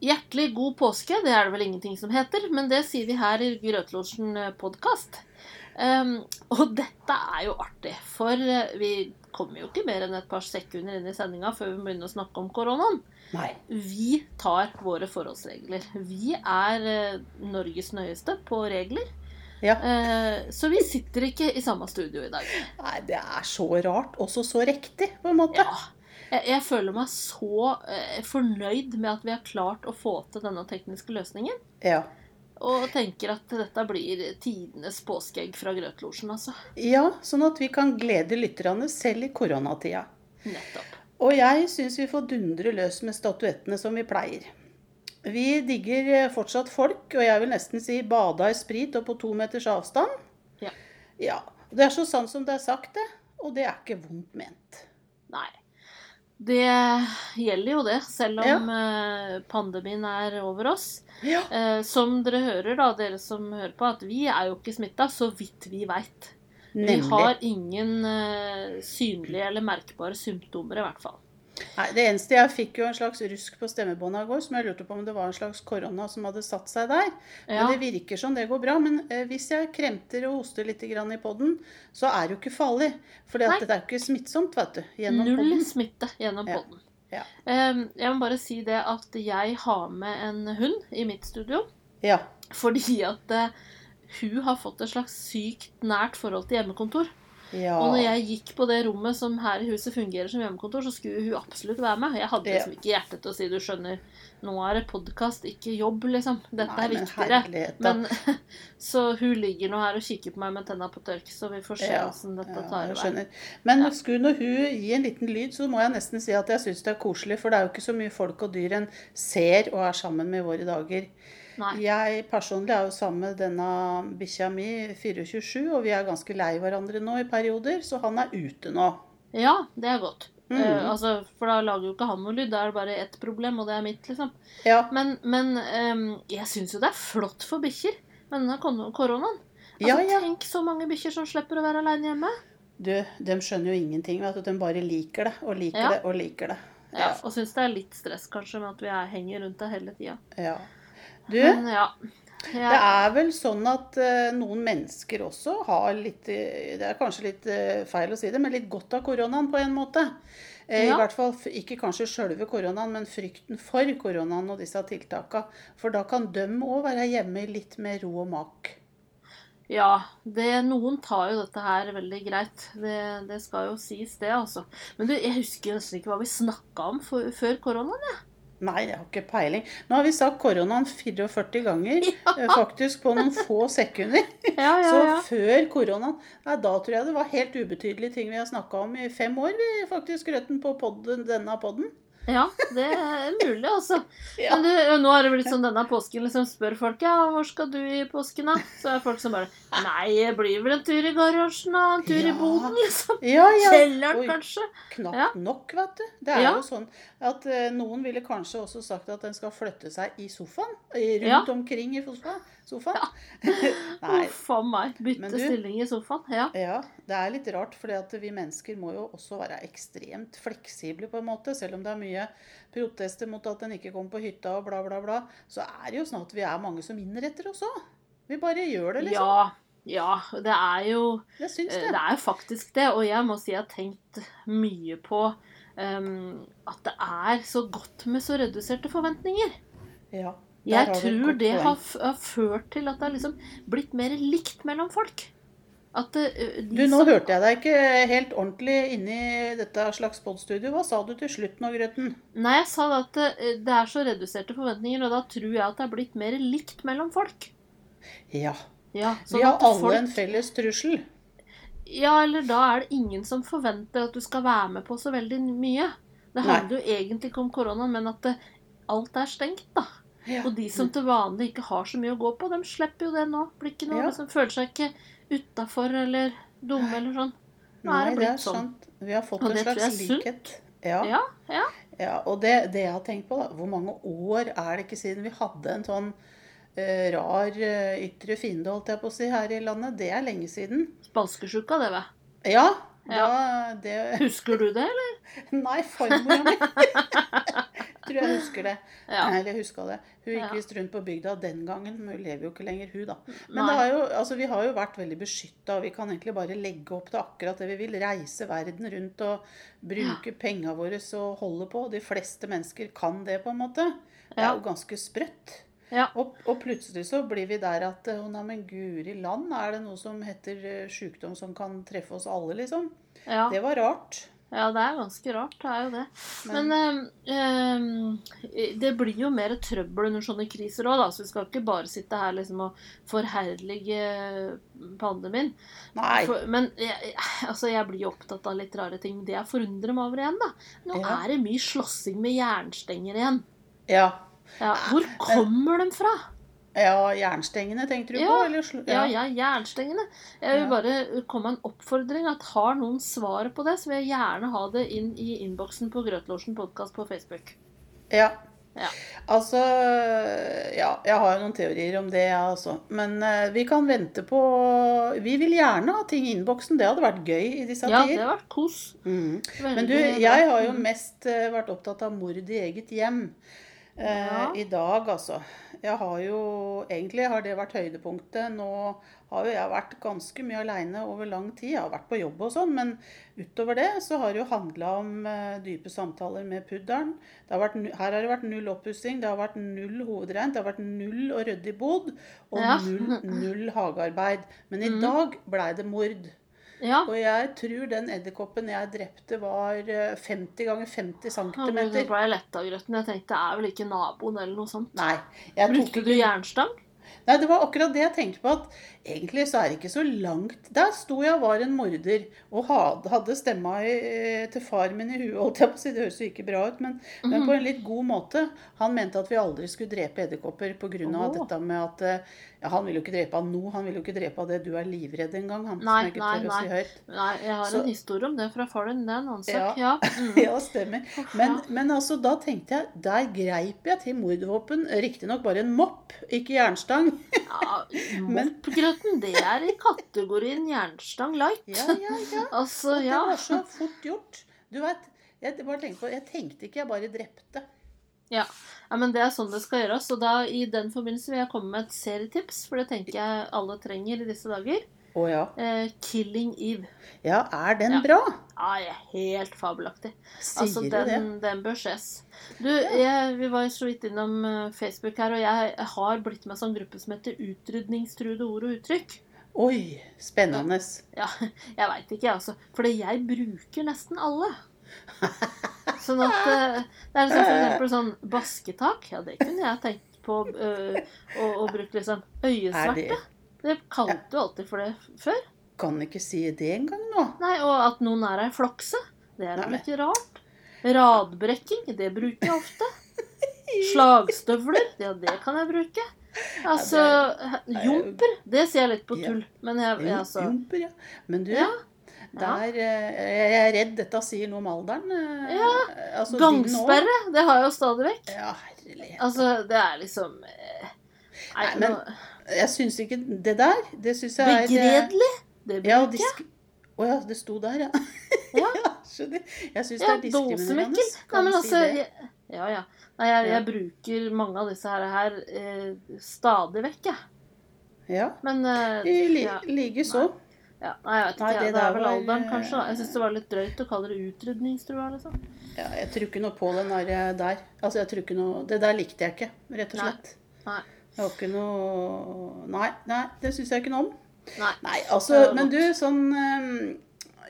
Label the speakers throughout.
Speaker 1: Hjertelig god påske, det er det vel ingenting som heter, men det sier vi her i Grøtlosjen podkast. Um, og dette er jo artig, for eh, vi kommer jo ikke mer enn et par sekunder inn i sendinga før vi begynner å snakke om koronaen.
Speaker 2: Nei.
Speaker 1: Vi tar våre forholdsregler. Vi er uh, Norges nøyeste på regler.
Speaker 2: Ja.
Speaker 1: Uh, så vi sitter ikke i samme studio i dag.
Speaker 2: Nei, det er så rart, også så riktig, på en måte.
Speaker 1: Ja. Jeg, jeg føler meg så eh, fornøyd med at vi har klart å få til denne tekniske løsningen.
Speaker 2: Ja.
Speaker 1: Og tenker at dette blir tidenes påskeegg fra Grøtlosjen, altså.
Speaker 2: ja, sånn at vi kan glede lytterne selv i koronatida.
Speaker 1: Nettopp.
Speaker 2: Og jeg syns vi får dundre løs med statuettene som vi pleier. Vi digger eh, fortsatt folk, og jeg vil nesten si bada i sprit og på to meters avstand.
Speaker 1: Ja.
Speaker 2: Ja. Det er så sant som det er sagt, det. Og det er ikke vondt ment.
Speaker 1: Nei. Det gjelder jo det, selv om ja. pandemien er over oss.
Speaker 2: Ja.
Speaker 1: Eh, som dere hører, da, dere som hører på, at vi er jo ikke smitta, så vidt vi veit. Vi har ingen eh, synlige eller merkbare symptomer, i hvert fall.
Speaker 2: Nei, det eneste jeg fikk jo en slags rusk på stemmebåndet i går, som jeg lurte på om det var en slags korona som hadde satt seg der.
Speaker 1: Ja.
Speaker 2: Men det virker som det går bra. Men eh, hvis jeg kremter og hoster litt i podden, så er det jo ikke farlig. For det er ikke smittsomt, vet du. Gjennom
Speaker 1: Null
Speaker 2: podden.
Speaker 1: smitte gjennom
Speaker 2: Ja.
Speaker 1: podden.
Speaker 2: Ja.
Speaker 1: Eh, jeg må bare si det at jeg har med en hund i mitt studio.
Speaker 2: Ja.
Speaker 1: Fordi at eh, hun har fått et slags sykt nært forhold til hjemmekontor.
Speaker 2: Ja.
Speaker 1: Og når jeg gikk på det rommet som her i huset fungerer som hjemmekontor, så skulle hun absolutt være med. Jeg hadde liksom ikke hjerte til å si du skjønner, nå er det podkast, ikke jobb, liksom. Dette
Speaker 2: Nei,
Speaker 1: er
Speaker 2: men
Speaker 1: viktigere.
Speaker 2: da.
Speaker 1: Men, så hun ligger nå her og kikker på meg med tenna på tørk, så vi får se
Speaker 2: Ja,
Speaker 1: åssen dette tar
Speaker 2: skjønner. Men
Speaker 1: Ja.
Speaker 2: skulle når hun gi en liten lyd, så må jeg nesten si at jeg syns det er koselig. For det er jo ikke så mye folk og dyr en ser og er sammen med i våre dager.
Speaker 1: Nei.
Speaker 2: Jeg personlig er jo sammen med denne bikkja mi 24-7, og vi er ganske lei hverandre nå i perioder, så han er ute nå.
Speaker 1: Ja, det er godt.
Speaker 2: Mm.
Speaker 1: Uh, altså, for da lager jo ikke han noe lyd. Da er det bare ett problem, og det er mitt, liksom.
Speaker 2: Ja,
Speaker 1: Men, men um, jeg syns jo det er flott for bikkjer med denne koronaen. Altså,
Speaker 2: Ja, ja.
Speaker 1: Tenk så mange bikkjer som slipper å være aleine hjemme.
Speaker 2: du, de skjønner jo ingenting. vet du, De bare liker det og liker det og liker det.
Speaker 1: Ja, og syns det er litt stress kanskje med at vi er, henger rundt det hele tida.
Speaker 2: ja. Du,
Speaker 1: Men ja.
Speaker 2: Det er vel sånn at uh, noen mennesker også har litt eh, Det er kanskje litt uh, feil å si det, men litt godt av koronaen på en måte.
Speaker 1: Ja.
Speaker 2: I hvert fall ikke kanskje sjølve koronaen, men frykten for koronaen og disse tiltaka. For da kan de òg være hjemme i litt mer ro og mak.
Speaker 1: ja det, noen tar jo dette her veldig greit. Det, det skal jo sies, det, altså. Men du, jeg husker nesten ikke hva vi snakka om for, før koronaen. jeg.
Speaker 2: Nei, jeg har ikke peiling. Nå har vi sagt koronaen 44 ganger, ja. faktisk på noen få sekunder.
Speaker 1: Ja, ja,
Speaker 2: Så før koronaen Nei, da tror jeg det var helt ubetydelige ting vi har snakka om i fem år, vi faktisk, Røtten, på podden, denne podden.
Speaker 1: Ja, det er mulig, altså.
Speaker 2: Ja.
Speaker 1: Men du, nå har det blitt sånn denne påsken liksom spør folk ja, hvor skal du i påsken, da? Så er det folk som bare Nei, det blir vel en tur i garasjen, da. En tur i boden, liksom.
Speaker 2: Ja, ja.
Speaker 1: Kjelleren, kanskje.
Speaker 2: Knapt
Speaker 1: Ja.
Speaker 2: nok, vet du. Det er
Speaker 1: Ja.
Speaker 2: jo sånn at eh, noen ville kanskje også sagt at den skal flytte seg i sofaen. Rundt
Speaker 1: Ja.
Speaker 2: omkring i sofaen. sofaen. Nei.
Speaker 1: Uff a meg. Bytte
Speaker 2: du-
Speaker 1: stilling i sofaen. Ja.
Speaker 2: Ja, det er litt rart, for vi mennesker må jo også være ekstremt fleksible, på en måte. Selv om det er mye protester mot at en ikke kommer på hytta og bla, bla, bla, så er det jo sånn at vi er mange som innretter oss òg. Vi bare gjør det, liksom.
Speaker 1: ja. Ja, det er jo eh,
Speaker 2: det.
Speaker 1: Det er jo faktisk det. Og jeg må si jeg har tenkt mye på at det er så godt med så reduserte forventninger.
Speaker 2: Ja,
Speaker 1: Jeg tror det har, har ført til at det har liksom blitt mer likt mellom folk. At eh,
Speaker 2: Du, nå
Speaker 1: som-
Speaker 2: hørte jeg deg ikke helt ordentlig inni dette slags podstudio. Hva sa du til slutt nå, Grøten?
Speaker 1: Nei, jeg sa at det, det er så reduserte forventninger, og da tror jeg at det har blitt mer likt mellom folk.
Speaker 2: Ja.
Speaker 1: Ja,
Speaker 2: Vi
Speaker 1: sånn
Speaker 2: har alle
Speaker 1: folk-
Speaker 2: en felles trussel.
Speaker 1: Ja, eller da er det ingen som forventer at du skal være med på så veldig mye. Det
Speaker 2: Nei.
Speaker 1: handler jo egentlig ikke om koronaen, men at det, alt er stengt, da.
Speaker 2: Ja.
Speaker 1: Og de som til vanlig ikke har så mye å gå på, de slipper jo det nå. Blir ikke noe,
Speaker 2: Ja.
Speaker 1: liksom, føler seg ikke utafor eller dumme eller sånn. Nå
Speaker 2: Nei,
Speaker 1: er det
Speaker 2: det er
Speaker 1: sånn.
Speaker 2: sant. Vi har fått
Speaker 1: Og
Speaker 2: en slags likhet. Ja.
Speaker 1: Ja, ja.
Speaker 2: ja. Og det, det jeg har tenkt på, da, hvor mange år er det ikke siden vi hadde en sånn rar eh, ytre fiende, holdt jeg på å si, her i landet? Det er lenge siden.
Speaker 1: Spalskesjuka, det, vel?
Speaker 2: Ja. Da, det
Speaker 1: Husker du det, eller?
Speaker 2: Nei, farmora mi. tror jeg husker det.
Speaker 1: Ja.
Speaker 2: Eller huska det. Hun gikk
Speaker 1: Ja.
Speaker 2: visst rundt på bygda den gangen, men hun lever jo ikke lenger, hun da. Men det har jo, altså, vi har jo vært veldig beskytta, og vi kan egentlig bare legge opp til akkurat det vi vil. Reise verden rundt og bruke penga våre og holde på. De fleste mennesker kan det, på en måte. Det er jo ganske sprøtt.
Speaker 1: Ja.
Speaker 2: Og, og plutselig så blir vi der at eh, Å, nei, men guri land, er det noe som heter sykdom som kan treffe oss alle, liksom?
Speaker 1: Ja.
Speaker 2: Det var rart.
Speaker 1: ja, det er ganske rart. Det er jo det. Men ehm, ehm, det blir jo mer trøbbel under sånne kriser òg, da. Så vi skal ikke bare sitte her liksom og forherlige pandemien.
Speaker 2: Nei.
Speaker 1: For, men jeg, altså, jeg blir jo opptatt av litt rare ting. Det jeg forundrer meg over igjen, da Nå
Speaker 2: Ja.
Speaker 1: er det mye slåssing med jernstenger igjen.
Speaker 2: Ja.
Speaker 1: Ja, hvor kommer de fra?
Speaker 2: ja, jernstengene tenkte du på?
Speaker 1: Ja.
Speaker 2: Eller? ja.
Speaker 1: Ja, ja, jernstengene. Jeg vil bare komme med en oppfordring. at Har noen svaret på det, så vil jeg gjerne ha det inn i innboksen på Grøtlosjen podkast på Facebook.
Speaker 2: Ja.
Speaker 1: Ja.
Speaker 2: Altså Ja, jeg har jo noen teorier om det, jeg også. Men uh, vi kan vente på Vi vil gjerne ha ting i innboksen. Det hadde vært gøy i disse
Speaker 1: Ja, det hadde vært kos.
Speaker 2: Mm. Men du, jeg har jo mest uh, vært opptatt av mord i eget hjem eh,
Speaker 1: Ja.
Speaker 2: i dag, altså. Jeg har jo Egentlig har det vært høydepunktet. Nå har jo jeg vært ganske mye aleine over lang tid. Jeg har vært på jobb og sånn, men utover det så har det jo handla om eh, dype samtaler med pudderen. Det har vært, her har det vært null oppussing, det har vært null hovedreint, det har vært null å rydde i bod, og
Speaker 1: Ja.
Speaker 2: null, null hagearbeid. Men i
Speaker 1: Mm.
Speaker 2: dag blei det mord.
Speaker 1: Ja.
Speaker 2: Og jeg tror den edderkoppen jeg drepte, var eh, 50 ganger 50
Speaker 1: Da
Speaker 2: cm.
Speaker 1: ble jeg letta av grøten. Jeg tenkte det er vel ikke naboen eller noe sånt.
Speaker 2: Nei, jeg tok
Speaker 1: du jernstang?
Speaker 2: Nei, det var akkurat det jeg tenkte på. at Egentlig så er det ikke så langt. Der sto jeg og var en morder og hadde stemma i, til far min i huet. holdt jeg på å si. Det høres jo ikke bra ut, men, men
Speaker 1: Mhm.
Speaker 2: på en litt god måte. Han mente at vi aldri skulle drepe edderkopper pga.
Speaker 1: Oh.
Speaker 2: dette med at eh, ja, Han vil jo ikke drepe av nå, han vil jo ikke drepe av det du er livredd engang. Han
Speaker 1: Nei,
Speaker 2: som jeg ikke
Speaker 1: nei,
Speaker 2: tør å si
Speaker 1: nei.
Speaker 2: høyt.
Speaker 1: Nei, jeg har
Speaker 2: Så-
Speaker 1: en historie om det fra far din. Det er en annen sak.
Speaker 2: Ja.
Speaker 1: Ja. Mm.
Speaker 2: Ja, stemmer. Men,
Speaker 1: ja.
Speaker 2: men altså, da tenkte jeg Der greip jeg til mordvåpen. Riktignok bare en mopp, ikke jernstang.
Speaker 1: Ja
Speaker 2: Men-
Speaker 1: Moppgrøten, det er i kategorien jernstang light.
Speaker 2: Ja, ja, ja.
Speaker 1: Altså,
Speaker 2: Og det var så fort gjort. Du vet, jeg, tenkte jeg tenkte ikke, jeg bare drepte.
Speaker 1: Ja. ja, men det er sånn det skal gjøres. Og da, i den forbindelse vil jeg komme med et serietips, for det tenker jeg alle trenger i disse dager.
Speaker 2: Å ja.
Speaker 1: Eh, 'Killing Eve'.
Speaker 2: Ja, er den
Speaker 1: Ja.
Speaker 2: bra?
Speaker 1: Ja, jeg er helt fabelaktig.
Speaker 2: Sier
Speaker 1: Altså, den,
Speaker 2: det?
Speaker 1: den bør ses. Du, jeg, vi var jo så vidt innom eh, Facebook her, og jeg har blitt med sånn gruppe som heter 'Utrydningstruede ord og uttrykk'.
Speaker 2: Oi, spennende.
Speaker 1: Ja, jeg veit ikke, jeg, altså. For jeg bruker nesten alle. Sånn at eh, Det er liksom for eksempel sånn basketak. Ja, det kunne jeg tenkt på øh, å, å bruke liksom
Speaker 2: Er
Speaker 1: øyesverte.
Speaker 2: Det
Speaker 1: kalte du alltid for det før.
Speaker 2: Kan ikke si det engang nå.
Speaker 1: Nei, Og at noen er ei flokse. Det er
Speaker 2: da
Speaker 1: litt rart. Radbrekking, det bruker jeg ofte. Slagstøvler, ja, det kan jeg bruke. Altså
Speaker 2: er
Speaker 1: Jumper, det ser jeg litt på tull. Men jeg, jeg altså
Speaker 2: Jumper, ja. Men du,
Speaker 1: Ja.
Speaker 2: der, eh, jeg er redd dette sier noe om alderen. eh,
Speaker 1: Ja,
Speaker 2: altså.
Speaker 1: Gangsperre, det har jeg jo stadig vekk.
Speaker 2: Ja, herlighet.
Speaker 1: Altså, det er liksom eh, Nei,
Speaker 2: men
Speaker 1: nå-
Speaker 2: Jeg syns ikke det der. Det syns jeg er eh,
Speaker 1: Begredelig, det
Speaker 2: Ja,
Speaker 1: bruker jeg.
Speaker 2: disk... Å ja, det sto der, ja.
Speaker 1: Ja.
Speaker 2: skjønner. Jeg syns
Speaker 1: Ja,
Speaker 2: det er diskriminerende.
Speaker 1: Nei, men altså
Speaker 2: si
Speaker 1: jeg, Ja, ja. Nei, jeg,
Speaker 2: Ja.
Speaker 1: jeg bruker mange av disse her, her eh, stadig vekk, jeg.
Speaker 2: Ja.
Speaker 1: Men eh,
Speaker 2: li
Speaker 1: ja,
Speaker 2: like så.
Speaker 1: ja, Nei, jeg vet ikke.
Speaker 2: Nei, det,
Speaker 1: det
Speaker 2: det,
Speaker 1: er vel
Speaker 2: var,
Speaker 1: alderen,
Speaker 2: eh,
Speaker 1: kanskje. da. Jeg syns det var litt drøyt å kalle det utrydningstrua, liksom.
Speaker 2: Ja, jeg tror ikke noe på den der. eh, der. Altså, jeg tror ikke noe Det der likte jeg ikke, rett og
Speaker 1: Nei.
Speaker 2: slett.
Speaker 1: Nei.
Speaker 2: Det var ikke noe Nei, nei det syns jeg ikke noe om.
Speaker 1: Nei.
Speaker 2: Nei, altså Men du, sånn eh,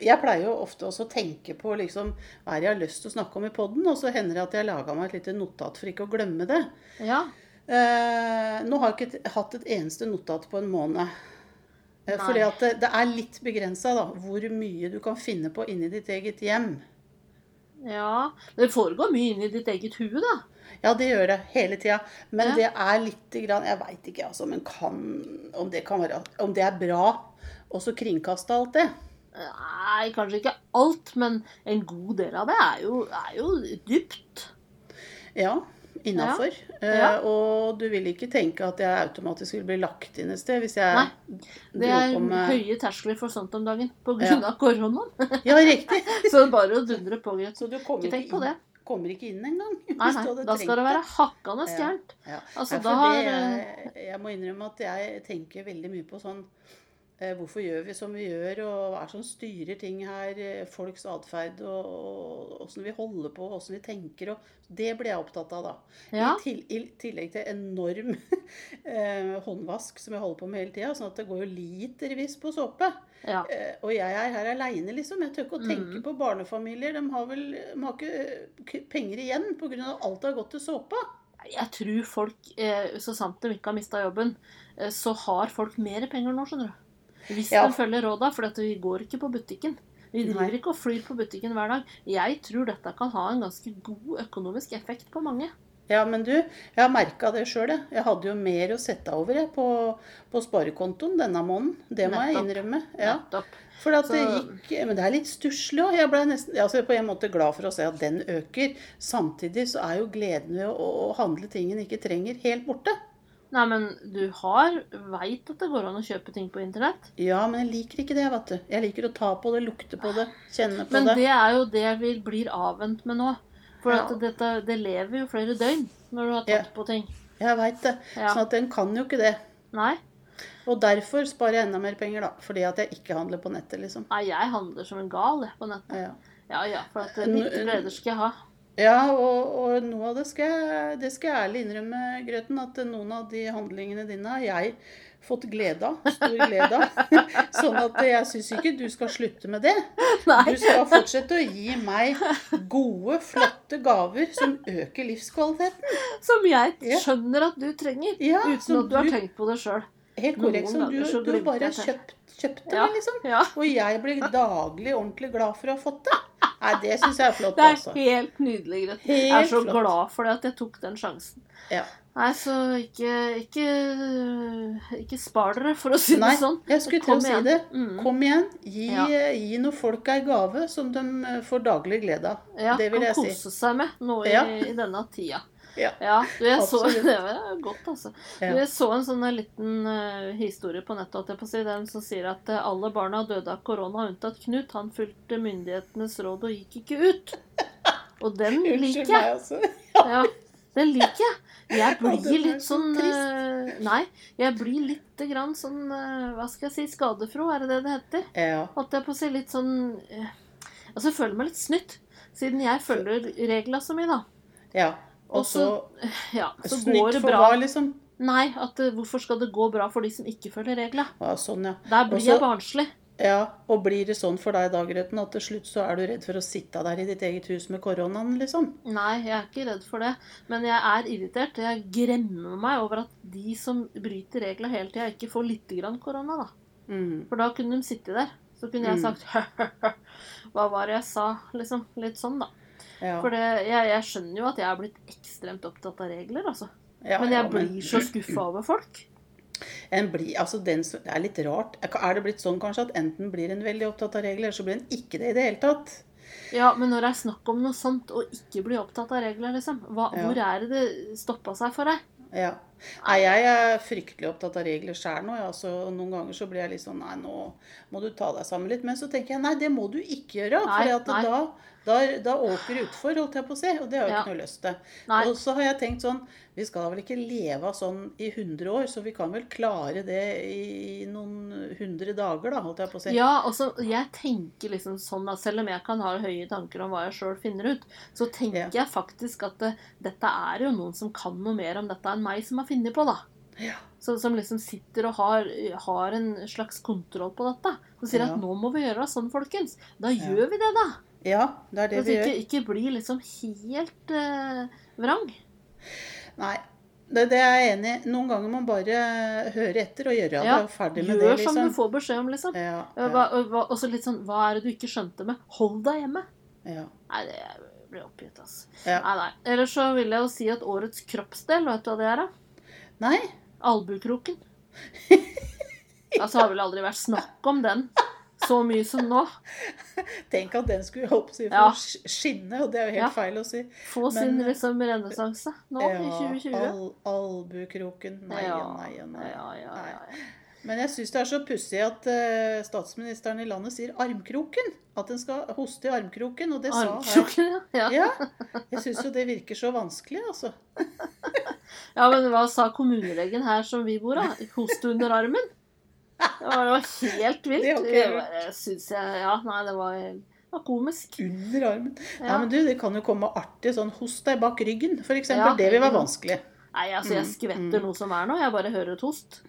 Speaker 2: Jeg pleier jo ofte også å tenke på liksom hva jeg har lyst til å snakke om i poden, og så hender det at jeg laga meg et lite notat for ikke å glemme det.
Speaker 1: Ja.
Speaker 2: Eh, nå har jeg ikke hatt et eneste notat på en måned. Eh, fordi at det, det er litt begrensa hvor mye du kan finne på inni ditt eget hjem.
Speaker 1: ja. Det foregår mye inni ditt eget hue, da.
Speaker 2: Ja, det gjør det hele tida. Men
Speaker 1: Ja.
Speaker 2: det er lite grann Jeg veit ikke, altså, men kan om, det kan være, om det er bra å så kringkaste alt det.
Speaker 1: Nei, kanskje ikke alt, men en god del av det er jo, er jo dypt.
Speaker 2: Ja, innafor.
Speaker 1: Ja.
Speaker 2: og du vil ikke tenke at jeg automatisk vil bli lagt inn et sted hvis jeg
Speaker 1: Nei, Det er
Speaker 2: med
Speaker 1: høye terskler for sånt om dagen på grunn av koronaen.
Speaker 2: Ja, riktig.
Speaker 1: Så bare å dundre på, greit.
Speaker 2: Så du kommer
Speaker 1: Ikke tenk på det.
Speaker 2: Kommer ikke inn engang.
Speaker 1: Nei, nei, da skal det være hakkende
Speaker 2: Ja. Ja.
Speaker 1: Altså,
Speaker 2: jeg, jeg må innrømme at jeg tenker veldig mye på sånn Hvorfor gjør vi som vi gjør, og hva er det som styrer ting her? eh, Folks atferd, og og åssen vi holder på, åssen vi tenker. og Det blir jeg opptatt av, da.
Speaker 1: Ja.
Speaker 2: I, til, I tillegg til enorm eh, håndvask som jeg holder på med hele tida. Sånn at det går jo litervis på såpe.
Speaker 1: ja.
Speaker 2: Eh, og jeg er her aleine, liksom. Jeg tør ikke å tenke
Speaker 1: Mm.
Speaker 2: på barnefamilier. De har vel de har ikke eh, penger igjen pga. at alt har gått til såpa.
Speaker 1: Jeg tror folk, eh, så sant de ikke har mista jobben, eh, så har folk mer penger nå, skjønner du. Hvis
Speaker 2: Ja.
Speaker 1: man følger råda, for vi går ikke på butikken. Vi driver ikke og flyr på butikken hver dag. Jeg tror dette kan ha en ganske god økonomisk effekt på mange.
Speaker 2: Ja, men du, jeg har merka det sjøl, jeg. Jeg hadde jo mer å sette over jeg, på, på sparekontoen denne måneden. Det må jeg innrømme. Ja.
Speaker 1: Nettopp.
Speaker 2: For at det gikk Men det er litt stusslig òg. Jeg ble nesten altså på en måte glad for å se at den øker. Samtidig så er jo gleden ved å, å handle ting en ikke trenger, helt borte.
Speaker 1: Nei, men du har veit at det går an å kjøpe ting på internett.
Speaker 2: Ja, men jeg liker ikke det, vet du. Jeg liker å ta på det, lukte på det, kjenne på
Speaker 1: Men
Speaker 2: det.
Speaker 1: det er jo det vi blir avvent med nå. For
Speaker 2: Ja.
Speaker 1: at dette, det lever jo flere døgn når du har tatt
Speaker 2: Ja.
Speaker 1: på ting.
Speaker 2: Jeg veit det.
Speaker 1: Ja.
Speaker 2: Sånn at den kan jo ikke det.
Speaker 1: Nei.
Speaker 2: Og derfor sparer jeg enda mer penger, da. Fordi at jeg ikke handler på nettet, liksom.
Speaker 1: Nei, jeg handler som en gal jeg, på nettet.
Speaker 2: Ja.
Speaker 1: Ja ja, for at litt gleder skal jeg ha.
Speaker 2: Ja, og, og noe av det skal, jeg, det skal jeg ærlig innrømme, Grøten, at noen av de handlingene dine har jeg fått glede av. Stor glede av. Sånn at jeg syns ikke du skal slutte med det. Du skal fortsette å gi meg gode, flotte gaver som øker livskvaliteten.
Speaker 1: Som jeg skjønner at du trenger,
Speaker 2: Ja,
Speaker 1: uten at du har tenkt på det sjøl.
Speaker 2: Helt korrekt. Som du, du bare kjøpt, kjøpte
Speaker 1: Ja.
Speaker 2: det, liksom.
Speaker 1: Ja.
Speaker 2: Og jeg blir daglig ordentlig glad for å ha fått det. Nei, det syns jeg er flott,
Speaker 1: Det er
Speaker 2: altså.
Speaker 1: helt nydelig, Grete. Jeg er så
Speaker 2: flott.
Speaker 1: glad for det at jeg tok den sjansen.
Speaker 2: Ja.
Speaker 1: Nei, så ikke Ikke, ikke spar dere, for å si
Speaker 2: Nei,
Speaker 1: det sånn.
Speaker 2: jeg skulle til å si det.
Speaker 1: Mm.
Speaker 2: Kom igjen. Gi,
Speaker 1: Ja.
Speaker 2: gi noen folk ei gave som de får daglig glede av.
Speaker 1: Ja,
Speaker 2: det vil
Speaker 1: kan
Speaker 2: jeg si.
Speaker 1: kose seg med nå i,
Speaker 2: Ja.
Speaker 1: i denne tida.
Speaker 2: Ja.
Speaker 1: du, jeg så Det var godt, altså.
Speaker 2: Ja.
Speaker 1: Du, jeg så en sånn liten uh, historie på nettet, jeg på si, den som sier at uh, alle barna døde av korona unntatt Knut. Han fulgte myndighetenes råd og gikk ikke ut. Og den liker jeg.
Speaker 2: meg, altså.
Speaker 1: Ja, den liker jeg. Jeg blir litt sånn eh, Nei, jeg blir litt grann sånn eh, Hva skal jeg si? Skadefro, er det det det heter?
Speaker 2: Ja.
Speaker 1: Holdt jeg på å si litt sånn eh, Altså, jeg føler meg litt snytt. Siden jeg følger regla så mye, da.
Speaker 2: ja. Og så
Speaker 1: Ja, så går det bra.
Speaker 2: hva, liksom?
Speaker 1: Nei, at eh, hvorfor skal det gå bra for de som ikke følger regla?
Speaker 2: Ja, sånn, ja.
Speaker 1: Der blir
Speaker 2: Også,
Speaker 1: jeg barnslig.
Speaker 2: ja. Og blir det sånn for deg da, Grøten, at til slutt så er du redd for å sitte der i ditt eget hus med koronaen, liksom?
Speaker 1: Nei, jeg er ikke redd for det. Men jeg er irritert. Jeg gremmer meg over at de som bryter regla hele tida, ikke får lite grann korona, da.
Speaker 2: Mm.
Speaker 1: For da kunne de sitte der. Så kunne jeg
Speaker 2: Mm.
Speaker 1: sagt Hva var det jeg sa? Liksom. Litt sånn, da.
Speaker 2: Ja.
Speaker 1: For det, jeg, jeg skjønner jo at jeg er blitt ekstremt opptatt av regler, altså.
Speaker 2: Ja,
Speaker 1: Men jeg
Speaker 2: ja, men-
Speaker 1: blir så skuffa over folk.
Speaker 2: En blir, altså den, det er litt rart. Er det blitt sånn kanskje at enten blir en veldig opptatt av regler, eller så blir en ikke det i det hele tatt?
Speaker 1: Ja, men når det er snakk om noe sånt, og ikke bli opptatt av regler, liksom, hva,
Speaker 2: Ja.
Speaker 1: hvor er det det stoppa seg for deg?
Speaker 2: Ja. Nei, jeg er fryktelig opptatt av regler sjøl nå. Ja. Så noen ganger så blir jeg litt sånn Nei, nå må du ta deg sammen litt. Men så tenker jeg nei, det må du ikke gjøre.
Speaker 1: Nei,
Speaker 2: For da, da, da åker det utfor, holdt jeg på å si. Og det har jeg
Speaker 1: Ja.
Speaker 2: ikke noe lyst til.
Speaker 1: Nei.
Speaker 2: Og så har jeg tenkt sånn Vi skal vel ikke leve av sånn i 100 år, så vi kan vel klare det i noen hundre dager, da, holdt jeg på å si.
Speaker 1: Ja, altså, jeg tenker liksom sånn at selv om jeg kan ha høye tanker om hva jeg sjøl finner ut, så tenker
Speaker 2: Ja.
Speaker 1: jeg faktisk at det, dette er jo noen som kan noe mer om dette enn meg som har funnet på, da.
Speaker 2: Ja.
Speaker 1: Så, som liksom sitter og har, har en slags kontroll på dette. Som sier
Speaker 2: Ja.
Speaker 1: at nå må vi gjøre det sånn, folkens. Da
Speaker 2: Ja.
Speaker 1: gjør vi det, da.
Speaker 2: Ja, det er det
Speaker 1: Så
Speaker 2: vi
Speaker 1: ikke,
Speaker 2: gjør.
Speaker 1: ikke bli liksom helt uh, vrang.
Speaker 2: Nei. Det, det er jeg enig i. Noen ganger må man bare høre etter og gjøre
Speaker 1: Ja,
Speaker 2: det. Ferdig med
Speaker 1: Gjør
Speaker 2: det,
Speaker 1: som du
Speaker 2: liksom.
Speaker 1: får beskjed om, liksom.
Speaker 2: Ja,
Speaker 1: Ja. Hva, og også litt sånn Hva er det du ikke skjønte med? Hold deg hjemme.
Speaker 2: ja,
Speaker 1: Nei, det blir oppgitt, altså.
Speaker 2: ja.
Speaker 1: Nei, nei. Ellers så vil jeg jo si at årets kroppsdel, vet du hva det er, da?
Speaker 2: Nei.
Speaker 1: Albuekroken. Altså har vel aldri vært snakk om den så mye som nå.
Speaker 2: Tenk at den skulle holdt på å si,
Speaker 1: Ja.
Speaker 2: skinne, og det er jo helt
Speaker 1: Ja.
Speaker 2: feil å si.
Speaker 1: Få
Speaker 2: Men-
Speaker 1: sin liksom renessanse nå i 2020.
Speaker 2: al albuekroken. Nei
Speaker 1: Ja,
Speaker 2: og nei og nei.
Speaker 1: Ja, ja,
Speaker 2: Nei.
Speaker 1: ja.
Speaker 2: Men jeg syns det er så pussig at uh, statsministeren i landet sier armkroken. At en skal hoste i armkroken. Og det sa her.
Speaker 1: Ja. ja.
Speaker 2: Ja, jeg syns jo det virker så vanskelig, altså.
Speaker 1: Ja, men hva sa kommunelegen her som vi bor, da? Hoste under armen? Det var, det var helt vilt.
Speaker 2: Det okay.
Speaker 1: Det var- synes jeg Ja, nei, det var, det var komisk.
Speaker 2: Under armen. Ja,
Speaker 1: Nei,
Speaker 2: men du, det kan jo komme artig sånn hos deg bak ryggen, eksempel.
Speaker 1: Ja,
Speaker 2: det vil være vanskelig.
Speaker 1: Nei, altså, jeg
Speaker 2: Mm,
Speaker 1: skvetter
Speaker 2: mm.
Speaker 1: noe som er nå. Jeg bare hører et host.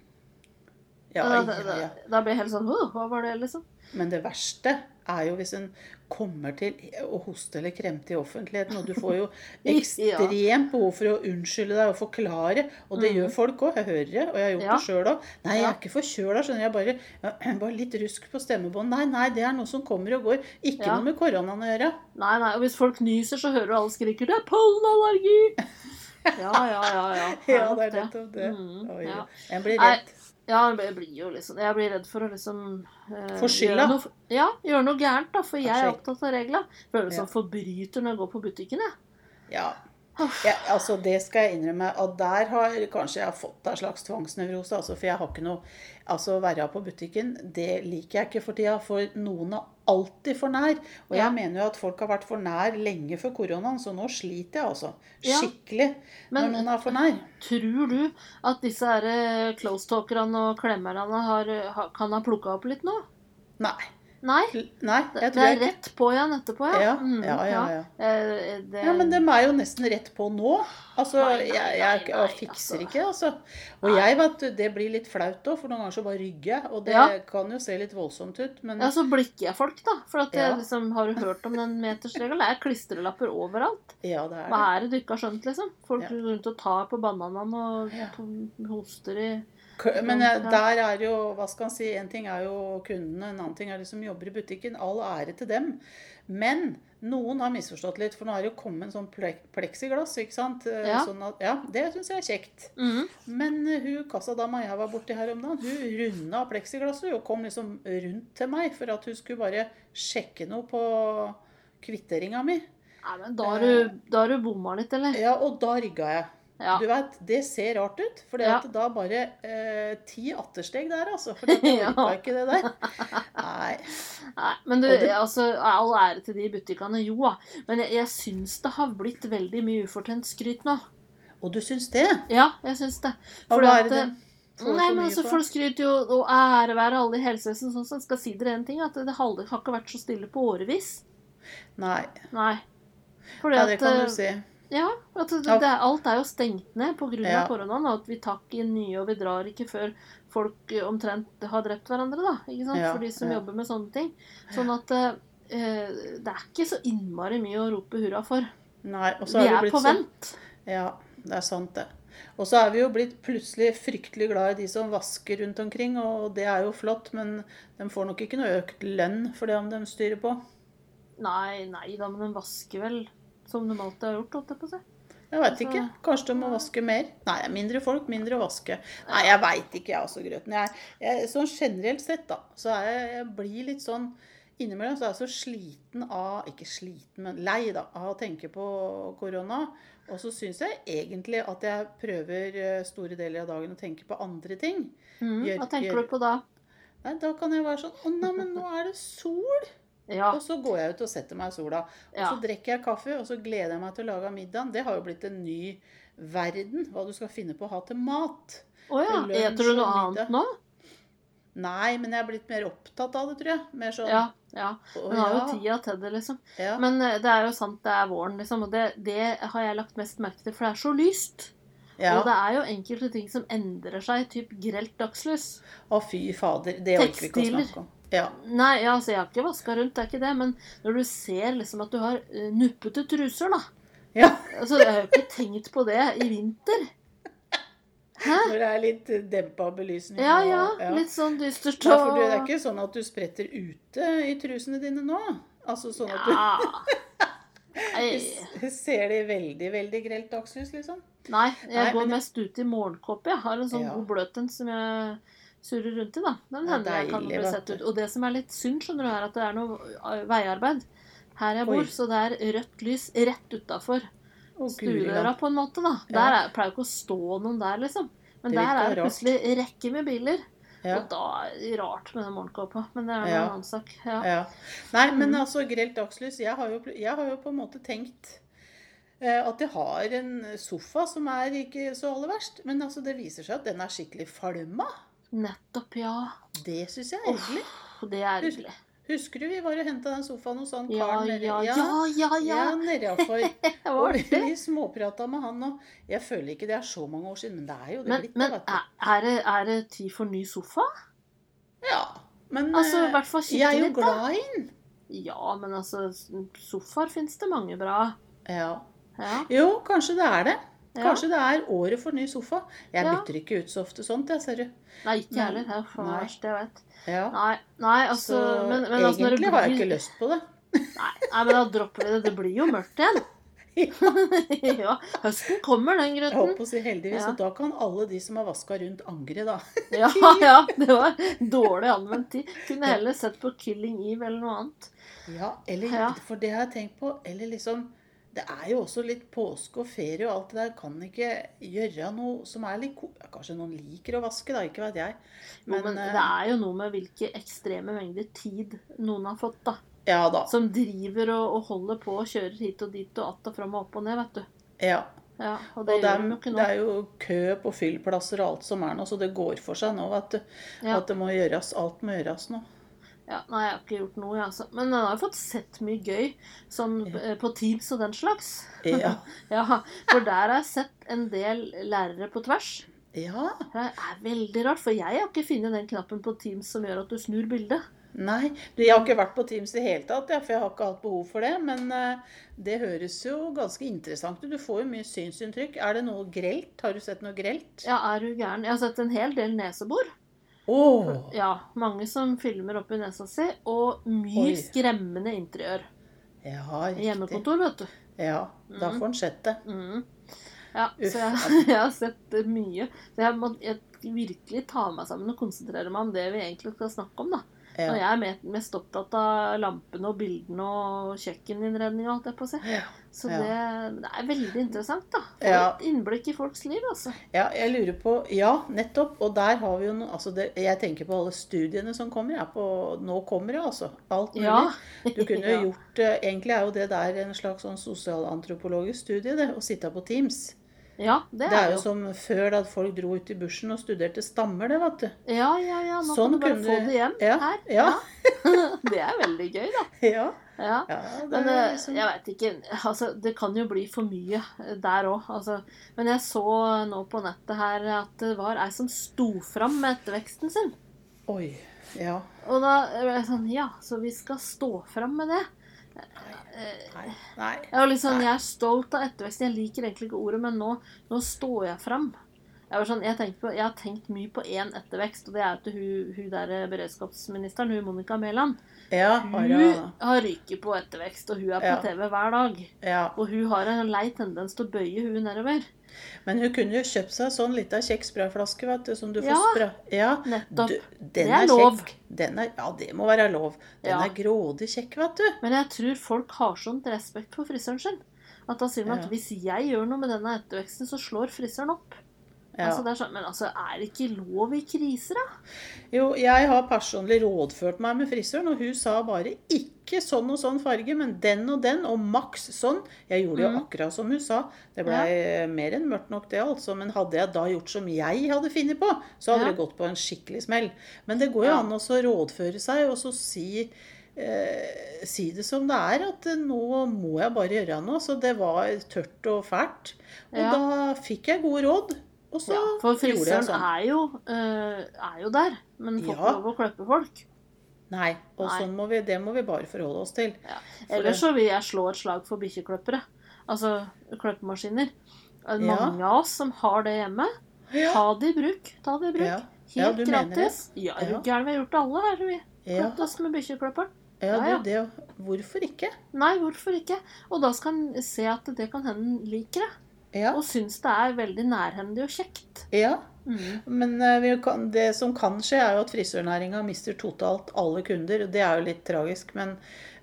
Speaker 2: Ja,
Speaker 1: da, da, da blir jeg helt sånn Hva var det, liksom?
Speaker 2: Men det verste er jo hvis en kommer til å hoste eller kremte i offentligheten, og du får jo ekstremt behov for å unnskylde deg og forklare, og det
Speaker 1: mm.
Speaker 2: gjør folk òg. Jeg hører det, og jeg har gjort
Speaker 1: Ja.
Speaker 2: det sjøl òg. Nei, jeg er ikke forkjøla, skjønner jeg. Bare, jeg bare litt rusk på stemmebånd. Nei, nei, det er noe som kommer og går. Ikke
Speaker 1: Ja.
Speaker 2: noe med koronaen å gjøre.
Speaker 1: Nei, nei, og hvis folk nyser, så hører du alle skriker 'Det er pollenallergi!' Ja, ja, ja. ja.
Speaker 2: Ja, det er nettopp det.
Speaker 1: Mm, ja.
Speaker 2: En blir redd.
Speaker 1: Ja, jeg blir jo liksom Jeg blir redd for å liksom eh,
Speaker 2: Få skylda.
Speaker 1: Ja, gjøre noe gærent, da. For jeg er opptatt av regler. Føler
Speaker 2: Ja.
Speaker 1: som forbryter når jeg går på butikken, jeg.
Speaker 2: Ja. Ja. Altså, det skal jeg innrømme. Og der har kanskje jeg har fått en slags tvangsnevrose. Altså, for jeg har ikke noe Altså, være på butikken, det liker jeg ikke for tida. For noen er alltid for nær. Og
Speaker 1: Ja.
Speaker 2: jeg mener jo at folk har vært for nær lenge før koronaen, så nå sliter jeg altså.
Speaker 1: Ja.
Speaker 2: Skikkelig.
Speaker 1: Men-
Speaker 2: når noen er for nær.
Speaker 1: Tror du at disse her eh, close-talkerne og klemmerne har, kan ha plukka opp litt nå?
Speaker 2: Nei.
Speaker 1: Nei?
Speaker 2: Nei,
Speaker 1: Det, er
Speaker 2: jeg
Speaker 1: rett på igjen etterpå, ja.
Speaker 2: Ja,
Speaker 1: Mm,
Speaker 2: ja, ja, ja.
Speaker 1: Eh, det,
Speaker 2: Ja, men de er jo nesten rett på nå. Altså,
Speaker 1: Nei, nei,
Speaker 2: jeg, jeg, jeg fikser
Speaker 1: altså.
Speaker 2: ikke, altså. Og jeg vet, det blir litt flaut òg, for noen ganger så bare rygger jeg. Og det kan jo se litt voldsomt ut, men
Speaker 1: Ja, så blikker jeg folk, da. For at jeg, liksom, har hørt om den metersregelen? Det er klistrelapper overalt.
Speaker 2: ja, det er.
Speaker 1: Hva er det du ikke har skjønt, liksom? Folk rundt og tar på bananene og hoster i
Speaker 2: Men eh, der er jo, hva skal en si, en ting er jo kundene, en annen ting er de som jobber i butikken. All ære til dem. Men noen har misforstått litt, for nå har det jo kommet en sånn pleksiglass, ikke sant? Eh,
Speaker 1: Ja.
Speaker 2: Sånn at, ja, det syns jeg er kjekt.
Speaker 1: Mm.
Speaker 2: Men eh, hun kassadama jeg var borti her om dagen, hun runda pleksiglasset og kom liksom rundt til meg for at hun skulle bare sjekke noe på kvitteringa mi.
Speaker 1: Nei, men da har du, da har du bomma litt, eller?
Speaker 2: Ja, og da rygga jeg.
Speaker 1: Ja.
Speaker 2: Du vet, Det ser rart ut, for
Speaker 1: Ja.
Speaker 2: da bare eh, ti attersteg der, altså. For
Speaker 1: Ja.
Speaker 2: orka ikke det der. Nei.
Speaker 1: Nei, men du,
Speaker 2: det-
Speaker 1: altså, all ære til de butikkene, jo da. Men jeg, jeg syns det har blitt veldig mye ufortjent skryt nå.
Speaker 2: Og du syns det?
Speaker 1: Ja, jeg syns det.
Speaker 2: For
Speaker 1: Fordi
Speaker 2: hva er det
Speaker 1: eh, Nei, men altså. Folk skryter jo og ære være alle i helsevesenet. Sånn, så jeg skal si dere en ting, at det har har ikke vært så stille på årevis.
Speaker 2: Nei.
Speaker 1: Nei. Fordi
Speaker 2: Ja, det kan
Speaker 1: at,
Speaker 2: du si.
Speaker 1: Ja, at det, det, er- alt er jo stengt ned pga.
Speaker 2: Ja.
Speaker 1: koronaen. At vi tar ikke inn nye, og vi drar ikke før folk eh, omtrent har drept hverandre. da, ikke sant?
Speaker 2: Ja,
Speaker 1: For de som
Speaker 2: ja.
Speaker 1: jobber med sånne ting. Sånn at eh, eh, det er ikke så innmari mye å rope hurra for.
Speaker 2: Nei, og så
Speaker 1: Vi
Speaker 2: er det
Speaker 1: er på vent.
Speaker 2: Ja, det er sant, det. Og så er vi jo blitt plutselig fryktelig glad i de som vasker rundt omkring, og det er jo flott, men de får nok ikke noe økt lønn for det om de styrer på.
Speaker 1: Nei, nei da, men de vasker vel som de alltid har gjort, holdt jeg på å si.
Speaker 2: Jeg veit
Speaker 1: Altså-
Speaker 2: ikke. Kanskje de må vaske mer? Nei, mindre folk, mindre vaske. Nei, jeg veit ikke, jeg også, Grøten. Jeg, jeg, sånn generelt sett, da, så er jeg, jeg blir litt sånn Innimellom så er jeg så sliten av Ikke sliten, men lei, da, av å tenke på korona. Og så syns jeg egentlig at jeg prøver eh, store deler av dagen å tenke på andre ting.
Speaker 1: Mm,
Speaker 2: Gjør-
Speaker 1: Hva tenker
Speaker 2: gjør-
Speaker 1: du på da?
Speaker 2: Nei, Da kan jeg være sånn Å nei, men nå er det sol!
Speaker 1: Ja.
Speaker 2: Og så går jeg ut og setter meg i sola. Og så drikker jeg kaffe, og så gleder jeg meg til å lage middagen. Det har jo blitt en ny verden, hva du skal finne på å ha til mat.
Speaker 1: Å ja. Eter du noe annet nå?
Speaker 2: Nei, men jeg er blitt mer opptatt av det, tror jeg. Mer sånn
Speaker 1: Ja. ja.
Speaker 2: å,
Speaker 1: har jo tida til det, liksom.
Speaker 2: ja.
Speaker 1: Men eh, det er jo sant, det er våren, liksom. Og det, det har jeg lagt mest merke til, for det er så lyst.
Speaker 2: ja.
Speaker 1: Og det er jo enkelte ting som endrer seg, typ grelt dagslys.
Speaker 2: Å, fy fader. Det orker vi ikke å snakke om. Ja.
Speaker 1: Nei, ja, altså, jeg har ikke vaska rundt, det er ikke det, men når du ser liksom at du har uh, nuppete truser, da
Speaker 2: ja.
Speaker 1: Altså, jeg har jo ikke tenkt på det i vinter. Hæ?
Speaker 2: Når det er litt dempa belysning.
Speaker 1: Ja,
Speaker 2: og-
Speaker 1: ja. Litt sånn dystert
Speaker 2: for
Speaker 1: og
Speaker 2: det er ikke sånn at du spretter ute i trusene dine nå? Altså sånn at du
Speaker 1: Ja.
Speaker 2: Ser det i veldig, veldig grelt dagslys, liksom?
Speaker 1: nei, jeg
Speaker 2: Nei,
Speaker 1: går
Speaker 2: men-
Speaker 1: mest ut i morgenkåpe. Jeg har en sånn
Speaker 2: Ja.
Speaker 1: god bløt en som jeg surrer rundt i, da. Den
Speaker 2: Ja,
Speaker 1: hender jeg kan bli sett ut. Og det som er litt synd, skjønner du, er at det er noe eh, veiarbeid her jeg
Speaker 2: Oi.
Speaker 1: bor. Så det er rødt lys rett utafor stuedøra, på en måte, da.
Speaker 2: Ja.
Speaker 1: Der er, pleier ikke å stå noen der, liksom. Men
Speaker 2: Det
Speaker 1: der er det plutselig rekke med biler.
Speaker 2: Ja.
Speaker 1: Og da er det rart med den morgenkåpa. Men det er
Speaker 2: Ja.
Speaker 1: en annen sak. Ja.
Speaker 2: Ja. Nei, men
Speaker 1: Mm.
Speaker 2: altså, grelt dagslys Jeg har jo, jeg har jo på en måte tenkt eh, at jeg har en sofa som er ikke så aller verst. Men altså, det viser seg at den er skikkelig falma.
Speaker 1: Nettopp, ja.
Speaker 2: Det syns jeg er ergerlig.
Speaker 1: Det er hyggelig.
Speaker 2: Husker du vi var og henta den sofaen hos han
Speaker 1: Ja,
Speaker 2: karen nede-
Speaker 1: ja, ja, ja.
Speaker 2: ja,
Speaker 1: ja.
Speaker 2: nedafor. Og vi, småprata med han, og jeg føler ikke det er så mange år siden, men det er jo det
Speaker 1: Men,
Speaker 2: litt,
Speaker 1: men er, det, er det tid for ny sofa?
Speaker 2: Ja, men
Speaker 1: Altså, i
Speaker 2: eh,
Speaker 1: hvert fall
Speaker 2: jeg er jo
Speaker 1: litt,
Speaker 2: glad i den.
Speaker 1: Ja, men altså, sofaer fins det mange bra.
Speaker 2: Ja.
Speaker 1: Ja.
Speaker 2: Jo, kanskje det er det. Kanskje det er året for ny sofa. Jeg bytter ikke ut så ofte sånt, jeg, ser du.
Speaker 1: Nei, ikke jeg heller. Det er for verst, jeg vet.
Speaker 2: Ja.
Speaker 1: Nei, nei altså
Speaker 2: så
Speaker 1: men, men, altså,
Speaker 2: egentlig blir... har jeg ikke lyst på det.
Speaker 1: Nei, nei, men da dropper vi det. Det blir jo mørkt igjen. ja, høsten kommer, den grøten.
Speaker 2: Jeg håper å si heldigvis,
Speaker 1: Ja.
Speaker 2: og da kan alle de som har vaska rundt, angre, da.
Speaker 1: Ja, ja, det var dårlig anvendt tid. Kunne heller sett på Killing Eve eller noe annet.
Speaker 2: Ja, eller,
Speaker 1: Ja.
Speaker 2: For det har jeg tenkt på. Eller liksom Det er jo også litt påske og ferie og alt det der. Kan ikke gjøre noe som er litt ja, Kanskje noen liker å vaske, da. Ikke vet jeg.
Speaker 1: Jo,
Speaker 2: Men,
Speaker 1: men
Speaker 2: eh,
Speaker 1: det er jo noe med hvilke ekstreme mengder tid noen har fått, da.
Speaker 2: Ja da.
Speaker 1: Som driver og, og holder på og kjører hit og dit og att og fram og opp og ned, vet du.
Speaker 2: Ja.
Speaker 1: Ja, og
Speaker 2: Og
Speaker 1: det
Speaker 2: det
Speaker 1: gjør
Speaker 2: er, det er jo kø på fyllplasser og alt som er nå, så det går for seg nå, vet du.
Speaker 1: Ja.
Speaker 2: At det må gjøres, alt må gjøres nå.
Speaker 1: Ja, nei, jeg har ikke gjort noe, jeg, altså. Men jeg har jo fått sett mye gøy som, ja. på Teams og den slags.
Speaker 2: Ja.
Speaker 1: Ja, For der har jeg sett en del lærere på tvers.
Speaker 2: ja.
Speaker 1: Det er veldig rart, for jeg har ikke funnet den knappen på Teams som gjør at du snur bildet.
Speaker 2: Nei, jeg har ikke vært på Teams i det hele tatt, for jeg har ikke hatt behov for det. Men eh, det høres jo ganske interessant ut. Du får jo mye synsinntrykk. Er det noe grelt? Har du sett noe grelt?
Speaker 1: Ja, er du gæren? Jeg har sett en hel del nesebor.
Speaker 2: Åh,
Speaker 1: Ja, mange som filmer oppi nesa si, og mye
Speaker 2: Oi.
Speaker 1: skremmende interiør.
Speaker 2: Ja, riktig.
Speaker 1: Hjemmekontor, vet du.
Speaker 2: Ja, da
Speaker 1: Mm.
Speaker 2: får en sett det.
Speaker 1: Mm. Ja,
Speaker 2: Uff,
Speaker 1: så jeg, jeg har sett mye. Så jeg må jeg virkelig ta meg sammen og konsentrere meg om det vi egentlig skal snakke om, da. Og
Speaker 2: Ja.
Speaker 1: jeg er mest opptatt av lampene og bildene og kjøkkeninnredninga, holdt jeg på å si.
Speaker 2: Ja.
Speaker 1: Så det, det er veldig interessant, da. Få
Speaker 2: Ja.
Speaker 1: et innblikk i folks liv, altså.
Speaker 2: ja, jeg lurer på Ja, nettopp. Og der har vi jo noe altså det, Jeg tenker på alle studiene som kommer. Jeg, på, nå kommer det, altså. Alt mulig.
Speaker 1: Ja.
Speaker 2: Du kunne jo gjort eh, Egentlig er jo det der en slags sånn sosialantropologisk studie, det. Å sitte på Teams.
Speaker 1: Ja, det
Speaker 2: Det
Speaker 1: er
Speaker 2: er jo som før da folk dro ut i bushen og studerte stammer, det, vet du.
Speaker 1: Ja, ja, ja. Nå
Speaker 2: Sånn
Speaker 1: kan du bare få det hjem
Speaker 2: Ja,
Speaker 1: her.
Speaker 2: ja.
Speaker 1: det er veldig gøy, da.
Speaker 2: Ja.
Speaker 1: Ja.
Speaker 2: ja
Speaker 1: Men
Speaker 2: er
Speaker 1: eh,
Speaker 2: liksom
Speaker 1: jeg veit ikke altså, Det kan jo bli for mye eh, der òg. Altså. Men jeg så nå på nettet her at det var ei som sto fram med etterveksten sin.
Speaker 2: Oi. Ja.
Speaker 1: Og da ble jeg sånn Ja, så vi skal stå fram med det?
Speaker 2: Nei. Nei.
Speaker 1: Jeg, var litt sånn, jeg er stolt av etterveksten. Jeg liker egentlig ikke ordet, men nå, nå står jeg fram. Jeg, var sånn, jeg, på, jeg har tenkt mye på én ettervekst, og det er til hun, hun der beredskapsministeren, hun Monica Mæland.
Speaker 2: Ja.
Speaker 1: Hun
Speaker 2: ja.
Speaker 1: har ryket på ettervekst, og hun er på
Speaker 2: Ja.
Speaker 1: TV hver dag.
Speaker 2: Ja.
Speaker 1: Og hun har en lei tendens til å bøye hun nedover.
Speaker 2: Men hun kunne jo kjøpt seg sånn lita kjekk sprayflaske, vet du, som du får
Speaker 1: Ja,
Speaker 2: spra... Ja.
Speaker 1: Nettopp.
Speaker 2: Du, den
Speaker 1: Det er lov.
Speaker 2: kjekk. Den er, ja, det må være lov. Den er grådig kjekk, vet du.
Speaker 1: Men jeg tror folk har sånn respekt for frisøren sin. At da sier man at hvis jeg gjør noe med denne etterveksten, så slår frisøren opp.
Speaker 2: Ja.
Speaker 1: Altså, det sånn, men altså, er det ikke lov i kriser, da?
Speaker 2: Jo, jeg har personlig rådført meg med frisøren, og hun sa bare ikke sånn og sånn farge, men den og den, og maks sånn. Jeg gjorde jo
Speaker 1: Mm.
Speaker 2: akkurat som hun sa. Det blei mer enn mørkt nok, det, altså. Men hadde jeg da gjort som jeg hadde funnet på, så hadde
Speaker 1: Ja.
Speaker 2: det gått på en skikkelig smell. Men det går jo
Speaker 1: Ja.
Speaker 2: an å rådføre seg, og så si Eh, si det som det er, at nå må jeg bare gjøre noe. Så det var tørt og fælt. Og
Speaker 1: Ja.
Speaker 2: da fikk jeg gode råd. Og så
Speaker 1: Ja, for frisøren
Speaker 2: sånn.
Speaker 1: er, jo, eh, er jo der, men får
Speaker 2: Ja.
Speaker 1: lov å klippe folk.
Speaker 2: Nei, og
Speaker 1: Nei.
Speaker 2: sånn må vi, det må vi bare forholde oss til.
Speaker 1: Ja. Ellers så vil jeg slå et slag for bikkjeklippere. Altså klippemaskiner. Er
Speaker 2: Ja.
Speaker 1: Mange av oss som har det hjemme. Ta det i bruk. Ta det i bruk. Helt
Speaker 2: du mener det?
Speaker 1: gratis. Ja, er du gæren? Vi har gjort det alle her. Vi klippet oss med bikkjeklipperen.
Speaker 2: ja,
Speaker 1: Ja, ja.
Speaker 2: det Hvorfor ikke?
Speaker 1: Nei, hvorfor ikke? Og da skal en se at det kan hende en liker det.
Speaker 2: Ja.
Speaker 1: Og syns det er veldig nærhendig og kjekt.
Speaker 2: ja.
Speaker 1: Mm.
Speaker 2: Men eh, vi kan, det som kan skje, er jo at frisørnæringa mister totalt alle kunder. Det er jo litt tragisk. Men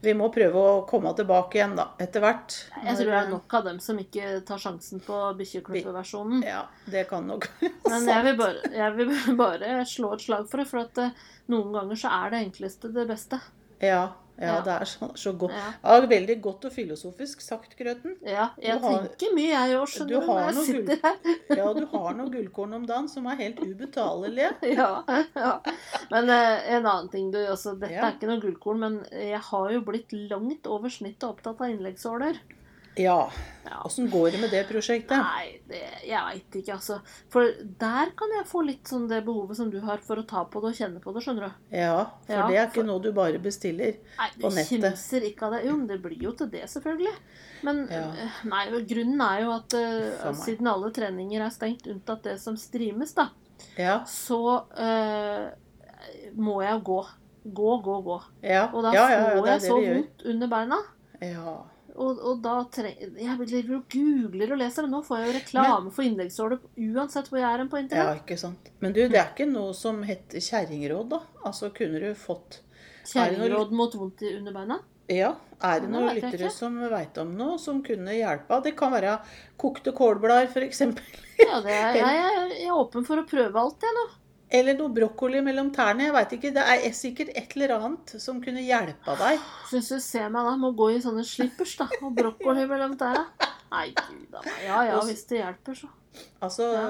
Speaker 2: vi må prøve å komme tilbake igjen, da, etter hvert.
Speaker 1: Jeg tror det er nok av dem som ikke tar sjansen på bikkjeklubbeversjonen.
Speaker 2: Ja, det kan nok
Speaker 1: Men jeg vil, bare, jeg vil bare slå et slag for det, for at eh, noen ganger så er det enkleste det beste.
Speaker 2: Ja, ja,
Speaker 1: Ja.
Speaker 2: det er så, så godt.
Speaker 1: Ja.
Speaker 2: Veldig godt og filosofisk sagt, Grøten.
Speaker 1: Ja, jeg
Speaker 2: har-
Speaker 1: tenker mye, jeg òg, skjønner
Speaker 2: du
Speaker 1: når jeg sitter her.
Speaker 2: Ja, du har noen gullkorn om dagen som er helt ubetalelige.
Speaker 1: Ja, ja. Men eh, en annen ting, du. Altså, dette er ikke noe gullkorn, men jeg har jo blitt langt over snittet opptatt av innleggsåler.
Speaker 2: Ja. Åssen går det med det prosjektet?
Speaker 1: Nei, det, jeg veit ikke, altså. For der kan jeg få litt sånn det behovet som du har for å ta på det og kjenne på det, skjønner du.
Speaker 2: Ja, for
Speaker 1: Ja,
Speaker 2: det er ikke
Speaker 1: for-
Speaker 2: noe du bare bestiller.
Speaker 1: Nei, du
Speaker 2: På nettet.
Speaker 1: kimser ikke av det. Jo, men det blir jo til det, selvfølgelig. Men
Speaker 2: Ja.
Speaker 1: eh, nei, grunnen er jo at
Speaker 2: meg.
Speaker 1: siden alle treninger er stengt, unntatt det som streames, da,
Speaker 2: Ja,
Speaker 1: så uh, må jeg gå. Gå, gå, gå.
Speaker 2: ja,
Speaker 1: Og da får jeg så vondt under beina.
Speaker 2: Ja.
Speaker 1: Og, og da tre... Jeg driver og googler og leser, men nå får jeg jo reklame for innleggssåler uansett hvor jeg er på internett.
Speaker 2: ja, ikke sant. Men du, det er ikke noe som heter kjerringråd, da? Altså, kunne du fått
Speaker 1: Kjerringråd mot vondt i under beina?
Speaker 2: Ja, er det noen lyttere som veit om noe som kunne hjelpe? Det kan være kokte kålblader, f.eks.
Speaker 1: Ja, det er, jeg, jeg er åpen for å prøve alt, jeg nå.
Speaker 2: Eller noe brokkoli mellom tærne. Jeg vet ikke. Det er sikkert et eller annet som kunne hjelpa deg.
Speaker 1: Syns du ser meg da, må gå i sånne slippers da, og brokkoli mellom tærne? Nei, gud a meg. Ja ja, hvis det hjelper, så.
Speaker 2: Altså,
Speaker 1: Ja.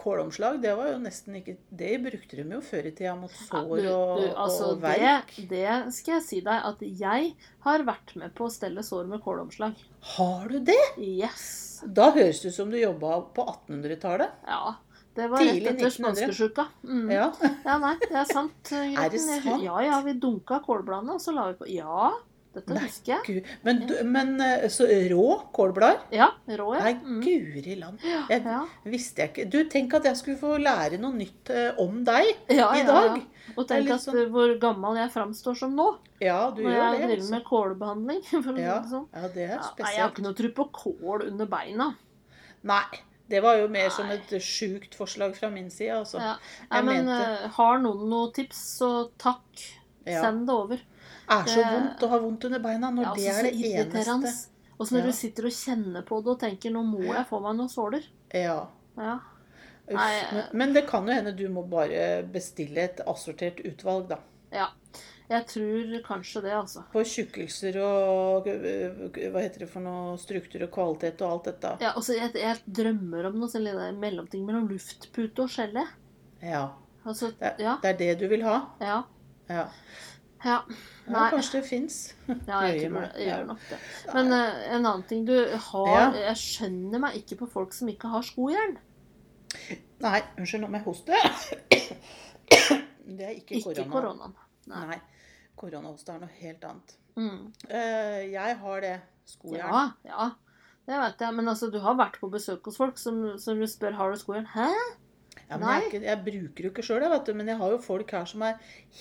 Speaker 2: Kålomslag, det var jo nesten ikke Det brukte de jo før i tida mot
Speaker 1: Ja,
Speaker 2: sår
Speaker 1: du,
Speaker 2: og,
Speaker 1: du, altså,
Speaker 2: og verk.
Speaker 1: det, det skal jeg si deg, at jeg har vært med på å stelle sår med kålomslag.
Speaker 2: Har du det?
Speaker 1: Yes.
Speaker 2: Da høres det ut som du jobba på 1800-tallet.
Speaker 1: Ja. Det var rett etter
Speaker 2: 1900.
Speaker 1: spanskesjuka. Mm. Ja.
Speaker 2: Ja.
Speaker 1: nei, det er sant.
Speaker 2: Er det sant?
Speaker 1: Ja, ja, vi dunka kålbladene, og så la vi på Ja, dette husker jeg.
Speaker 2: Men, men eh, så rå kålblader?
Speaker 1: Ja, rå, ja.
Speaker 2: Nei,
Speaker 1: Mm.
Speaker 2: guri land. Jeg
Speaker 1: Ja.
Speaker 2: visste jeg ikke. Du, tenk at jeg skulle få lære noe nytt eh, om deg
Speaker 1: Ja,
Speaker 2: i dag.
Speaker 1: Ja. Og tenk at
Speaker 2: sånn-
Speaker 1: eh, hvor gammel jeg framstår som nå.
Speaker 2: Ja, du
Speaker 1: når
Speaker 2: gjør
Speaker 1: jeg
Speaker 2: det.
Speaker 1: driver
Speaker 2: altså.
Speaker 1: med kålbehandling. For
Speaker 2: Ja,
Speaker 1: det sånn.
Speaker 2: ja, det er
Speaker 1: Ja, nei, jeg har ikke noe tro på kål under beina.
Speaker 2: Nei, det var jo mer som et sjukt forslag fra min side, altså.
Speaker 1: Ja. Nei, men
Speaker 2: mente-
Speaker 1: eh, har noen noen tips, så takk.
Speaker 2: Ja.
Speaker 1: Send det over.
Speaker 2: Det er så
Speaker 1: det-
Speaker 2: vondt å ha vondt under beina når
Speaker 1: Ja,
Speaker 2: det
Speaker 1: altså,
Speaker 2: er det eneste.
Speaker 1: Og så når du sitter og kjenner på det og tenker 'nå må jeg få meg noen såler'.
Speaker 2: Ja.
Speaker 1: Ja.
Speaker 2: Uff.
Speaker 1: Nei,
Speaker 2: Men, men det kan jo hende du må bare bestille et assortert utvalg, da.
Speaker 1: ja. Jeg tror kanskje det, altså.
Speaker 2: På tjukkelser og øh, hva heter det for noe struktur og kvalitet og alt dette.
Speaker 1: Ja, altså, jeg, jeg drømmer om noe sånn mellomting mellom luftpute og skjellet.
Speaker 2: Ja.
Speaker 1: Altså,
Speaker 2: Det,
Speaker 1: ja.
Speaker 2: det er det du vil ha?
Speaker 1: Ja.
Speaker 2: Ja.
Speaker 1: Ja.
Speaker 2: ja kanskje det fins.
Speaker 1: Ja, jeg tror. Jeg gjør nok det. Men uh, en annen ting du har. Jeg skjønner meg ikke på folk som ikke har skojern.
Speaker 2: Nei, unnskyld, må jeg hoste. Det er ikke,
Speaker 1: Ikke
Speaker 2: korona.
Speaker 1: koronaen. Nei.
Speaker 2: Nei. Koronahoste er noe helt annet.
Speaker 1: Mm.
Speaker 2: Uh, jeg har det. Skojern.
Speaker 1: Ja, ja. Det vet jeg. Men altså, du har vært på besøk hos folk som, som spør har du skojern. Hæ?
Speaker 2: Ja, men
Speaker 1: Nei.
Speaker 2: jeg, ikke, jeg bruker jo ikke sjøl. Men jeg har jo folk her som er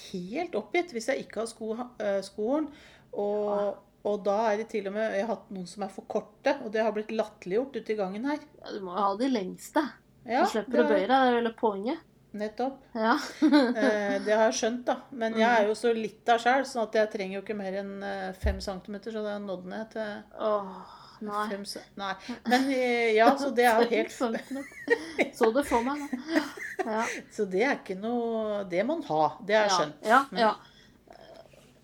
Speaker 2: helt oppgitt hvis jeg ikke har sko, uh, skohorn. Og, og da er det til og med Jeg har hatt noen som er for korte, og det har blitt latterliggjort ute i gangen her.
Speaker 1: Ja, du må jo ha de lengste.
Speaker 2: Ja,
Speaker 1: du slipper å bøye deg. Det er vel poenget.
Speaker 2: Nettopp.
Speaker 1: Ja.
Speaker 2: Eh, det har jeg skjønt, da. Men jeg
Speaker 1: Mm.
Speaker 2: er jo så litt av sjæl, sånn at jeg trenger jo ikke mer enn eh, fem centimeter, så det har nådd ned til
Speaker 1: Åh, nei.
Speaker 2: fem Nei. Men eh, ja, så det er jo helt
Speaker 1: Så det for meg, da. Ja.
Speaker 2: Så det er ikke noe Det må en ha. Det har jeg skjønt.
Speaker 1: Ja,
Speaker 2: Men-
Speaker 1: ja.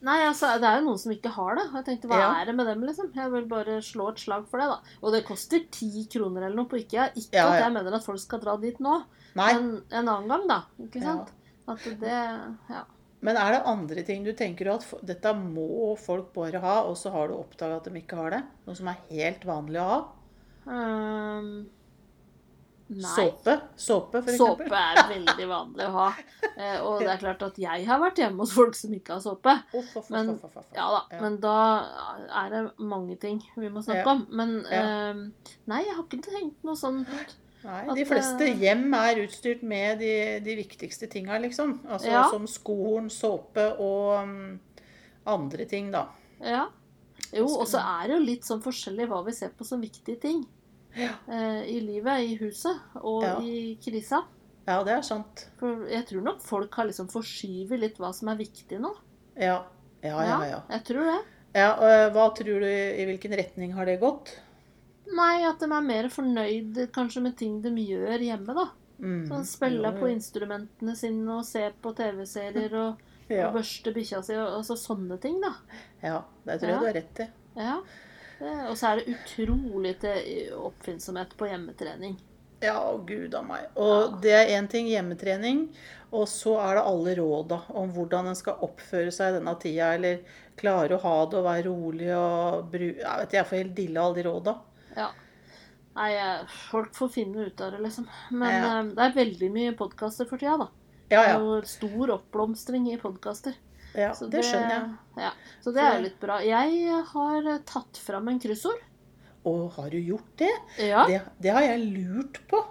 Speaker 1: Nei, altså, det er jo noen som ikke har det. Jeg tenkte, hva
Speaker 2: Ja.
Speaker 1: er det med dem, liksom? Jeg vil bare slå et slag for det, da. Og det koster ti kroner eller noe på IKEA. Ikke
Speaker 2: Ja,
Speaker 1: at jeg mener at folk skal dra dit nå,
Speaker 2: Nei.
Speaker 1: En, en annen gang, da. Ikke
Speaker 2: Ja.
Speaker 1: sant? At det Ja.
Speaker 2: Men er det andre ting du tenker at dette må folk bare ha, og så har du oppdaga at de ikke har det? Noe som er helt vanlig å ha?
Speaker 1: Um, nei.
Speaker 2: Såpe? Såpe, for
Speaker 1: Såpe
Speaker 2: eksempel?
Speaker 1: er veldig vanlig å ha. Eh, og det er klart at jeg har vært hjemme hos folk som ikke har såpe. Men-. Ja da,
Speaker 2: Ja.
Speaker 1: men da er det mange ting vi må snakke
Speaker 2: Ja.
Speaker 1: om. Men
Speaker 2: Ja.
Speaker 1: ehm, nei, jeg har ikke tenkt noe sånn
Speaker 2: Nei, de fleste
Speaker 1: eh,
Speaker 2: hjem er utstyrt med de, de viktigste tinga, liksom. Altså
Speaker 1: Ja.
Speaker 2: som skolen, såpe og um, andre ting, da.
Speaker 1: Ja. Jo, og så er det jo litt sånn forskjellig hva vi ser på som viktige ting
Speaker 2: Ja.
Speaker 1: eh, i livet, i huset og
Speaker 2: Ja.
Speaker 1: i krisa.
Speaker 2: Ja, det er sant.
Speaker 1: For jeg tror nok folk har liksom forskyvet litt hva som er viktig nå.
Speaker 2: Ja. Ja, ja, ja.
Speaker 1: Jeg tror det.
Speaker 2: Ja, og Hva tror du, i hvilken retning har det gått?
Speaker 1: Nei, at de er mer fornøyd kanskje med ting de gjør hjemme, da.
Speaker 2: Mm.
Speaker 1: Sånn spille på instrumentene sine og se på TV-serier og,
Speaker 2: Ja,
Speaker 1: og børste bikkja si og altså sånne ting, da.
Speaker 2: ja det tror jeg
Speaker 1: Ja.
Speaker 2: du har rett i.
Speaker 1: Ja. Og så er det utrolig til oppfinnsomhet på hjemmetrening.
Speaker 2: Ja, gud a meg. Og det er én ting hjemmetrening, og så er det alle råda om hvordan en skal oppføre seg i denne tida, eller klare å ha det og være rolig og bru... Jeg vet, jeg får helt dille av alle de råda.
Speaker 1: Ja. Nei, folk får finne ut av det, liksom. Men
Speaker 2: Ja.
Speaker 1: eh, det er veldig mye podkaster for tida, da.
Speaker 2: Ja,
Speaker 1: Det er
Speaker 2: ja.
Speaker 1: jo stor oppblomstring i podkaster.
Speaker 2: ja det skjønner jeg.
Speaker 1: Ja. Så det
Speaker 2: For-
Speaker 1: er litt bra. Jeg har eh, tatt fram en kryssord.
Speaker 2: Og har du gjort det?
Speaker 1: Ja.
Speaker 2: det? Det har jeg lurt på.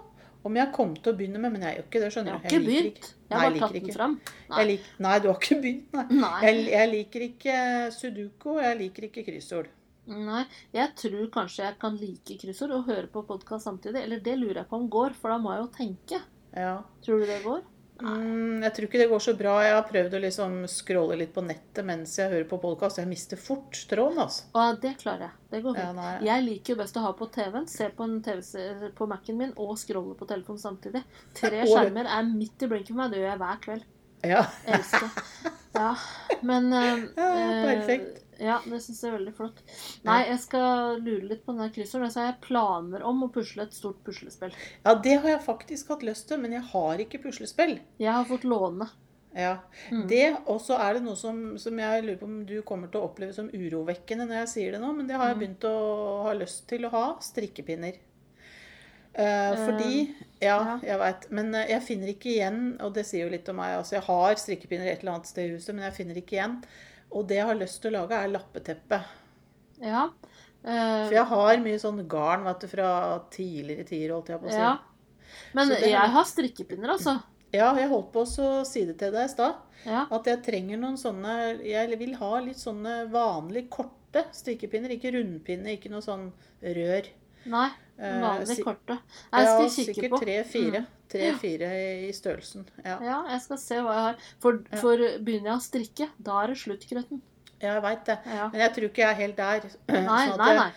Speaker 2: Om jeg kom til å begynne med, men jeg gjør ikke det. skjønner du.
Speaker 1: Jeg har ikke
Speaker 2: jeg
Speaker 1: begynt. Jeg har bare tatt den fram. Nei.
Speaker 2: Lik, nei, du har ikke begynt, nei.
Speaker 1: Nei.
Speaker 2: Jeg, jeg liker ikke sudoku, og jeg liker ikke kryssord.
Speaker 1: Nei. Jeg tror kanskje jeg kan like kryssord og høre på podkast samtidig. Eller det lurer jeg på om går, for da må jeg jo tenke.
Speaker 2: Ja.
Speaker 1: Tror du det går?
Speaker 2: Mm, jeg tror ikke det går så bra. Jeg har prøvd å liksom scrolle litt på nettet mens jeg hører på podkast. Jeg mister fort tråden, altså.
Speaker 1: Ja, det klarer jeg. Det går fint.
Speaker 2: Ja,
Speaker 1: Jeg liker jo best å ha på TV-en, se på en TV-serie på Mac-en min og scrolle på telefonen samtidig. Tre skjermer er midt i blinken for meg. Det gjør jeg hver kveld.
Speaker 2: Ja.
Speaker 1: Elsker. Ja, men eh,
Speaker 2: Ja, perfekt.
Speaker 1: Eh, Ja, det syns jeg er veldig flott. Nei, jeg skal lure litt på den der kryssordet. Så har jeg planer om å pusle et stort puslespill.
Speaker 2: ja, det har jeg faktisk hatt lyst til, men jeg har ikke puslespill.
Speaker 1: Jeg har fått låne.
Speaker 2: Ja.
Speaker 1: Mm.
Speaker 2: Det, og så er det noe som, som jeg lurer på om du kommer til å oppleve som urovekkende når jeg sier det nå, men det har jeg
Speaker 1: Mm.
Speaker 2: begynt å ha lyst til å ha. Strikkepinner. Eh, fordi Ja,
Speaker 1: ja.
Speaker 2: jeg veit. Men eh, jeg finner ikke igjen, og det sier jo litt om meg. Altså, jeg har strikkepinner et eller annet sted i huset, men jeg finner ikke igjen. Og det jeg har lyst til å lage, er lappeteppe.
Speaker 1: Ja. Uh,
Speaker 2: For jeg har mye sånn garn vet du, fra tidligere tider, holdt jeg på å si.
Speaker 1: ja. Men
Speaker 2: det-
Speaker 1: jeg har strikkepinner, altså.
Speaker 2: Ja, jeg holdt på å si det til deg i stad.
Speaker 1: Ja.
Speaker 2: At jeg trenger noen sånne Jeg vil ha litt sånne vanlige, korte strikkepinner. Ikke rundpinne, ikke noe sånn rør.
Speaker 1: Nei.
Speaker 2: Eh,
Speaker 1: Vanlig
Speaker 2: si-
Speaker 1: korte. Jeg
Speaker 2: Ja,
Speaker 1: kikke
Speaker 2: sikkert
Speaker 1: på.
Speaker 2: tre-fire.
Speaker 1: Mm.
Speaker 2: Tre-fire i størrelsen. Ja.
Speaker 1: Ja, jeg skal se hva jeg har. For,
Speaker 2: Ja.
Speaker 1: for begynner jeg å strikke, da er det slutt, Grøten.
Speaker 2: Jeg veit det.
Speaker 1: Ja.
Speaker 2: Men jeg tror ikke jeg er helt der.
Speaker 1: Nei,
Speaker 2: Sånn
Speaker 1: nei, nei.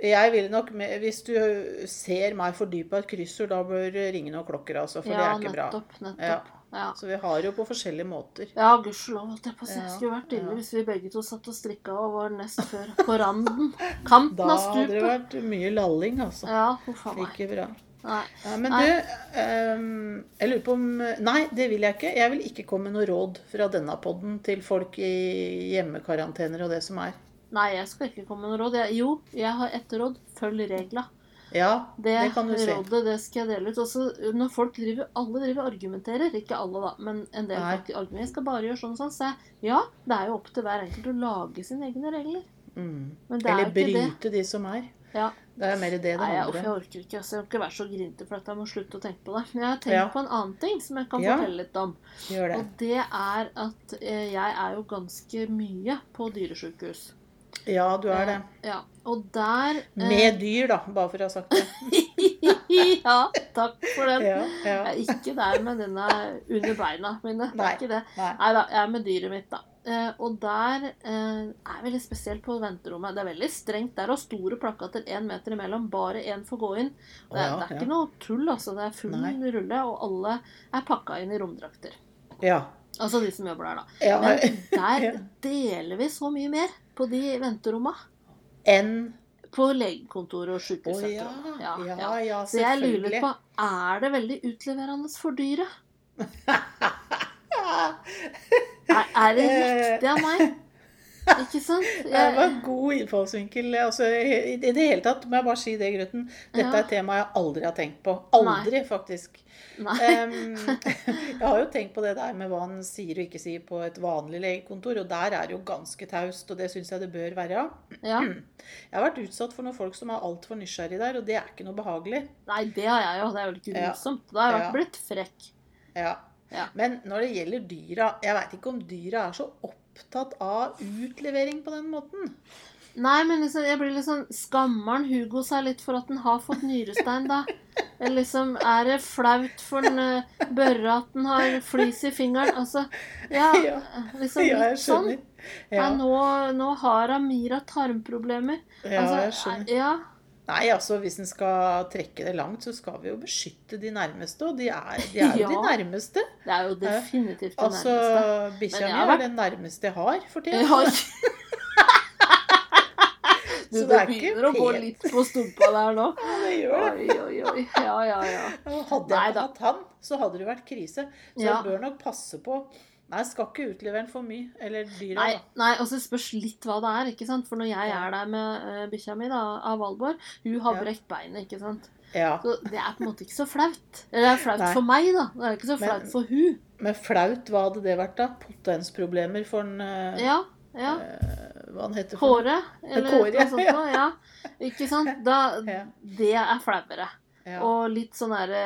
Speaker 2: Jeg ville nok, Hvis du ser meg fordypa et kryssord, da bør ringe noen klokker, altså. For
Speaker 1: Ja,
Speaker 2: det er ikke bra.
Speaker 1: nettopp.
Speaker 2: Ja. Så vi har jo på forskjellige måter.
Speaker 1: Ja, gudskjelov. jeg på. Det
Speaker 2: Ja,
Speaker 1: skulle vært ille
Speaker 2: ja.
Speaker 1: hvis vi begge to satt og strikka og var nest før på randen. Kanten
Speaker 2: Da
Speaker 1: av
Speaker 2: hadde det vært mye lalling, altså.
Speaker 1: Ja, hvorfor meg.
Speaker 2: Ikke bra.
Speaker 1: Nei.
Speaker 2: Ja, men
Speaker 1: Nei.
Speaker 2: du, um, jeg lurer på om Nei, det vil jeg ikke. Jeg vil ikke komme med noe råd fra denne podden til folk i hjemmekarantener og det som er.
Speaker 1: Nei, jeg skal ikke komme med noe råd. Jeg, jo, jeg har ett råd. Følg regla.
Speaker 2: Ja, det,
Speaker 1: Det,
Speaker 2: kan du si.
Speaker 1: rådet det skal jeg dele ut. Også når folk driver, Alle driver og argumenterer. Ikke alle, da, men en del folk argumenterer. Jeg skal bare gjøre sånn og sånn. Så jeg, ja, det er jo opp til hver enkelt å lage sine egne regler.
Speaker 2: Mm.
Speaker 1: Men det er
Speaker 2: Eller
Speaker 1: det.
Speaker 2: bryte de som er.
Speaker 1: Ja.
Speaker 2: Det er mer det det
Speaker 1: jeg,
Speaker 2: handler
Speaker 1: jeg orker ikke. Altså, jeg kan ikke være så grinete for at jeg må slutte å tenke på det. Men jeg har tenkt
Speaker 2: Ja.
Speaker 1: på en annen ting som jeg kan
Speaker 2: Ja.
Speaker 1: fortelle litt om.
Speaker 2: Det.
Speaker 1: Og det er at eh, jeg er jo ganske mye på dyresjukehus.
Speaker 2: Ja, du er det.
Speaker 1: Ja, og der eh,
Speaker 2: Med dyr, da, bare for å ha sagt det.
Speaker 1: Ja, takk for den.
Speaker 2: Ja, ja.
Speaker 1: Jeg er ikke der med denne under beina mine. Det
Speaker 2: Nei.
Speaker 1: ikke det.
Speaker 2: Nei.
Speaker 1: Da, jeg er med dyret mitt, da. Eh, og der eh, er veldig spesielt på venterommet. Det er veldig strengt der, og store plakater én meter imellom. Bare én får gå inn. Det er,
Speaker 2: Ja,
Speaker 1: det er ikke noe tull, altså. Det er full
Speaker 2: Nei.
Speaker 1: rulle, og alle er pakka inn i romdrakter.
Speaker 2: Ja.
Speaker 1: Altså de som jobber der, da.
Speaker 2: ja.
Speaker 1: Men der deler vi så mye mer på de venteromma.
Speaker 2: Enn
Speaker 1: På legekontoret og
Speaker 2: sjukehuset.
Speaker 1: sjukehus.
Speaker 2: ja.
Speaker 1: Ja,
Speaker 2: Ja,
Speaker 1: ja. Så jeg lurer på Er det veldig utleverende for dyret? Er, er det riktig av meg? Ikke sant?
Speaker 2: Det var en god innfallsvinkel. Altså, I det hele tatt må jeg bare si det, Grøten. Dette
Speaker 1: Ja.
Speaker 2: er et tema jeg aldri har tenkt på. Aldri, faktisk.
Speaker 1: nei.
Speaker 2: Um, jeg har jo tenkt på det der med hva han sier og ikke sier på et vanlig legekontor, og der er det jo ganske taust, og det syns jeg det bør være.
Speaker 1: Ja.
Speaker 2: Jeg har vært utsatt for noen folk som er altfor nysgjerrig der, og det er ikke noe behagelig.
Speaker 1: Nei, det har jeg jo. Det er jo grusomt. Da har jeg vært blitt frekk.
Speaker 2: Ja.
Speaker 1: Ja.
Speaker 2: Men når det gjelder dyra, jeg veit ikke om dyra er så opptatt av utlevering på den måten.
Speaker 1: Nei, men liksom, jeg blir liksom Skammer Hugo seg litt for at han har fått nyrestein, da? Eller liksom, er det flaut for den uh, Børre at han har flis i fingeren? Altså, ja,
Speaker 2: Ja.
Speaker 1: liksom
Speaker 2: Ja,
Speaker 1: litt sånn.
Speaker 2: skjønner.
Speaker 1: Nei,
Speaker 2: Ja,
Speaker 1: nå, nå har Amira tarmproblemer.
Speaker 2: ja,
Speaker 1: Altså,
Speaker 2: jeg skjønner.
Speaker 1: Ja,
Speaker 2: Nei, altså hvis en skal trekke det langt, så skal vi jo beskytte de nærmeste. Og de er, de er jo de nærmeste.
Speaker 1: det er jo definitivt de
Speaker 2: Altså,
Speaker 1: nærmeste.
Speaker 2: bikkja
Speaker 1: Men
Speaker 2: mi er
Speaker 1: vært-
Speaker 2: den nærmeste jeg har for tiden.
Speaker 1: Har... du, det,
Speaker 2: det er
Speaker 1: begynner å gå litt på stumpa der nå.
Speaker 2: Ja, det gjør det.
Speaker 1: Oi, oi, oi. Ja, ja, ja.
Speaker 2: Hadde jeg
Speaker 1: Nei
Speaker 2: ikke hatt han, så hadde det vært krise. Så
Speaker 1: Ja.
Speaker 2: jeg bør nok passe på Nei, skal ikke utlevere den for mye. Eller dyret.
Speaker 1: Nei,
Speaker 2: da.
Speaker 1: nei, og så spørs litt hva det er. ikke sant? For når jeg
Speaker 2: Ja.
Speaker 1: er der med uh, bikkja mi, da, av Valborg, hun har
Speaker 2: Ja.
Speaker 1: brekt beinet, ikke sant.
Speaker 2: Ja.
Speaker 1: Så det er på en måte ikke så flaut. Eller det er flaut
Speaker 2: Nei.
Speaker 1: for meg, da. Det er ikke så
Speaker 2: Men-
Speaker 1: flaut for hun.
Speaker 2: Men flaut, hva hadde det vært, da? Potensproblemer for en uh,
Speaker 1: Ja, ja.
Speaker 2: eh, Hva han heter for?
Speaker 1: Kåre, eller
Speaker 2: Kåre,
Speaker 1: noe sånt
Speaker 2: ja.
Speaker 1: Ja. Ikke sant? Da, det er flauere.
Speaker 2: Ja.
Speaker 1: Og litt sånn derre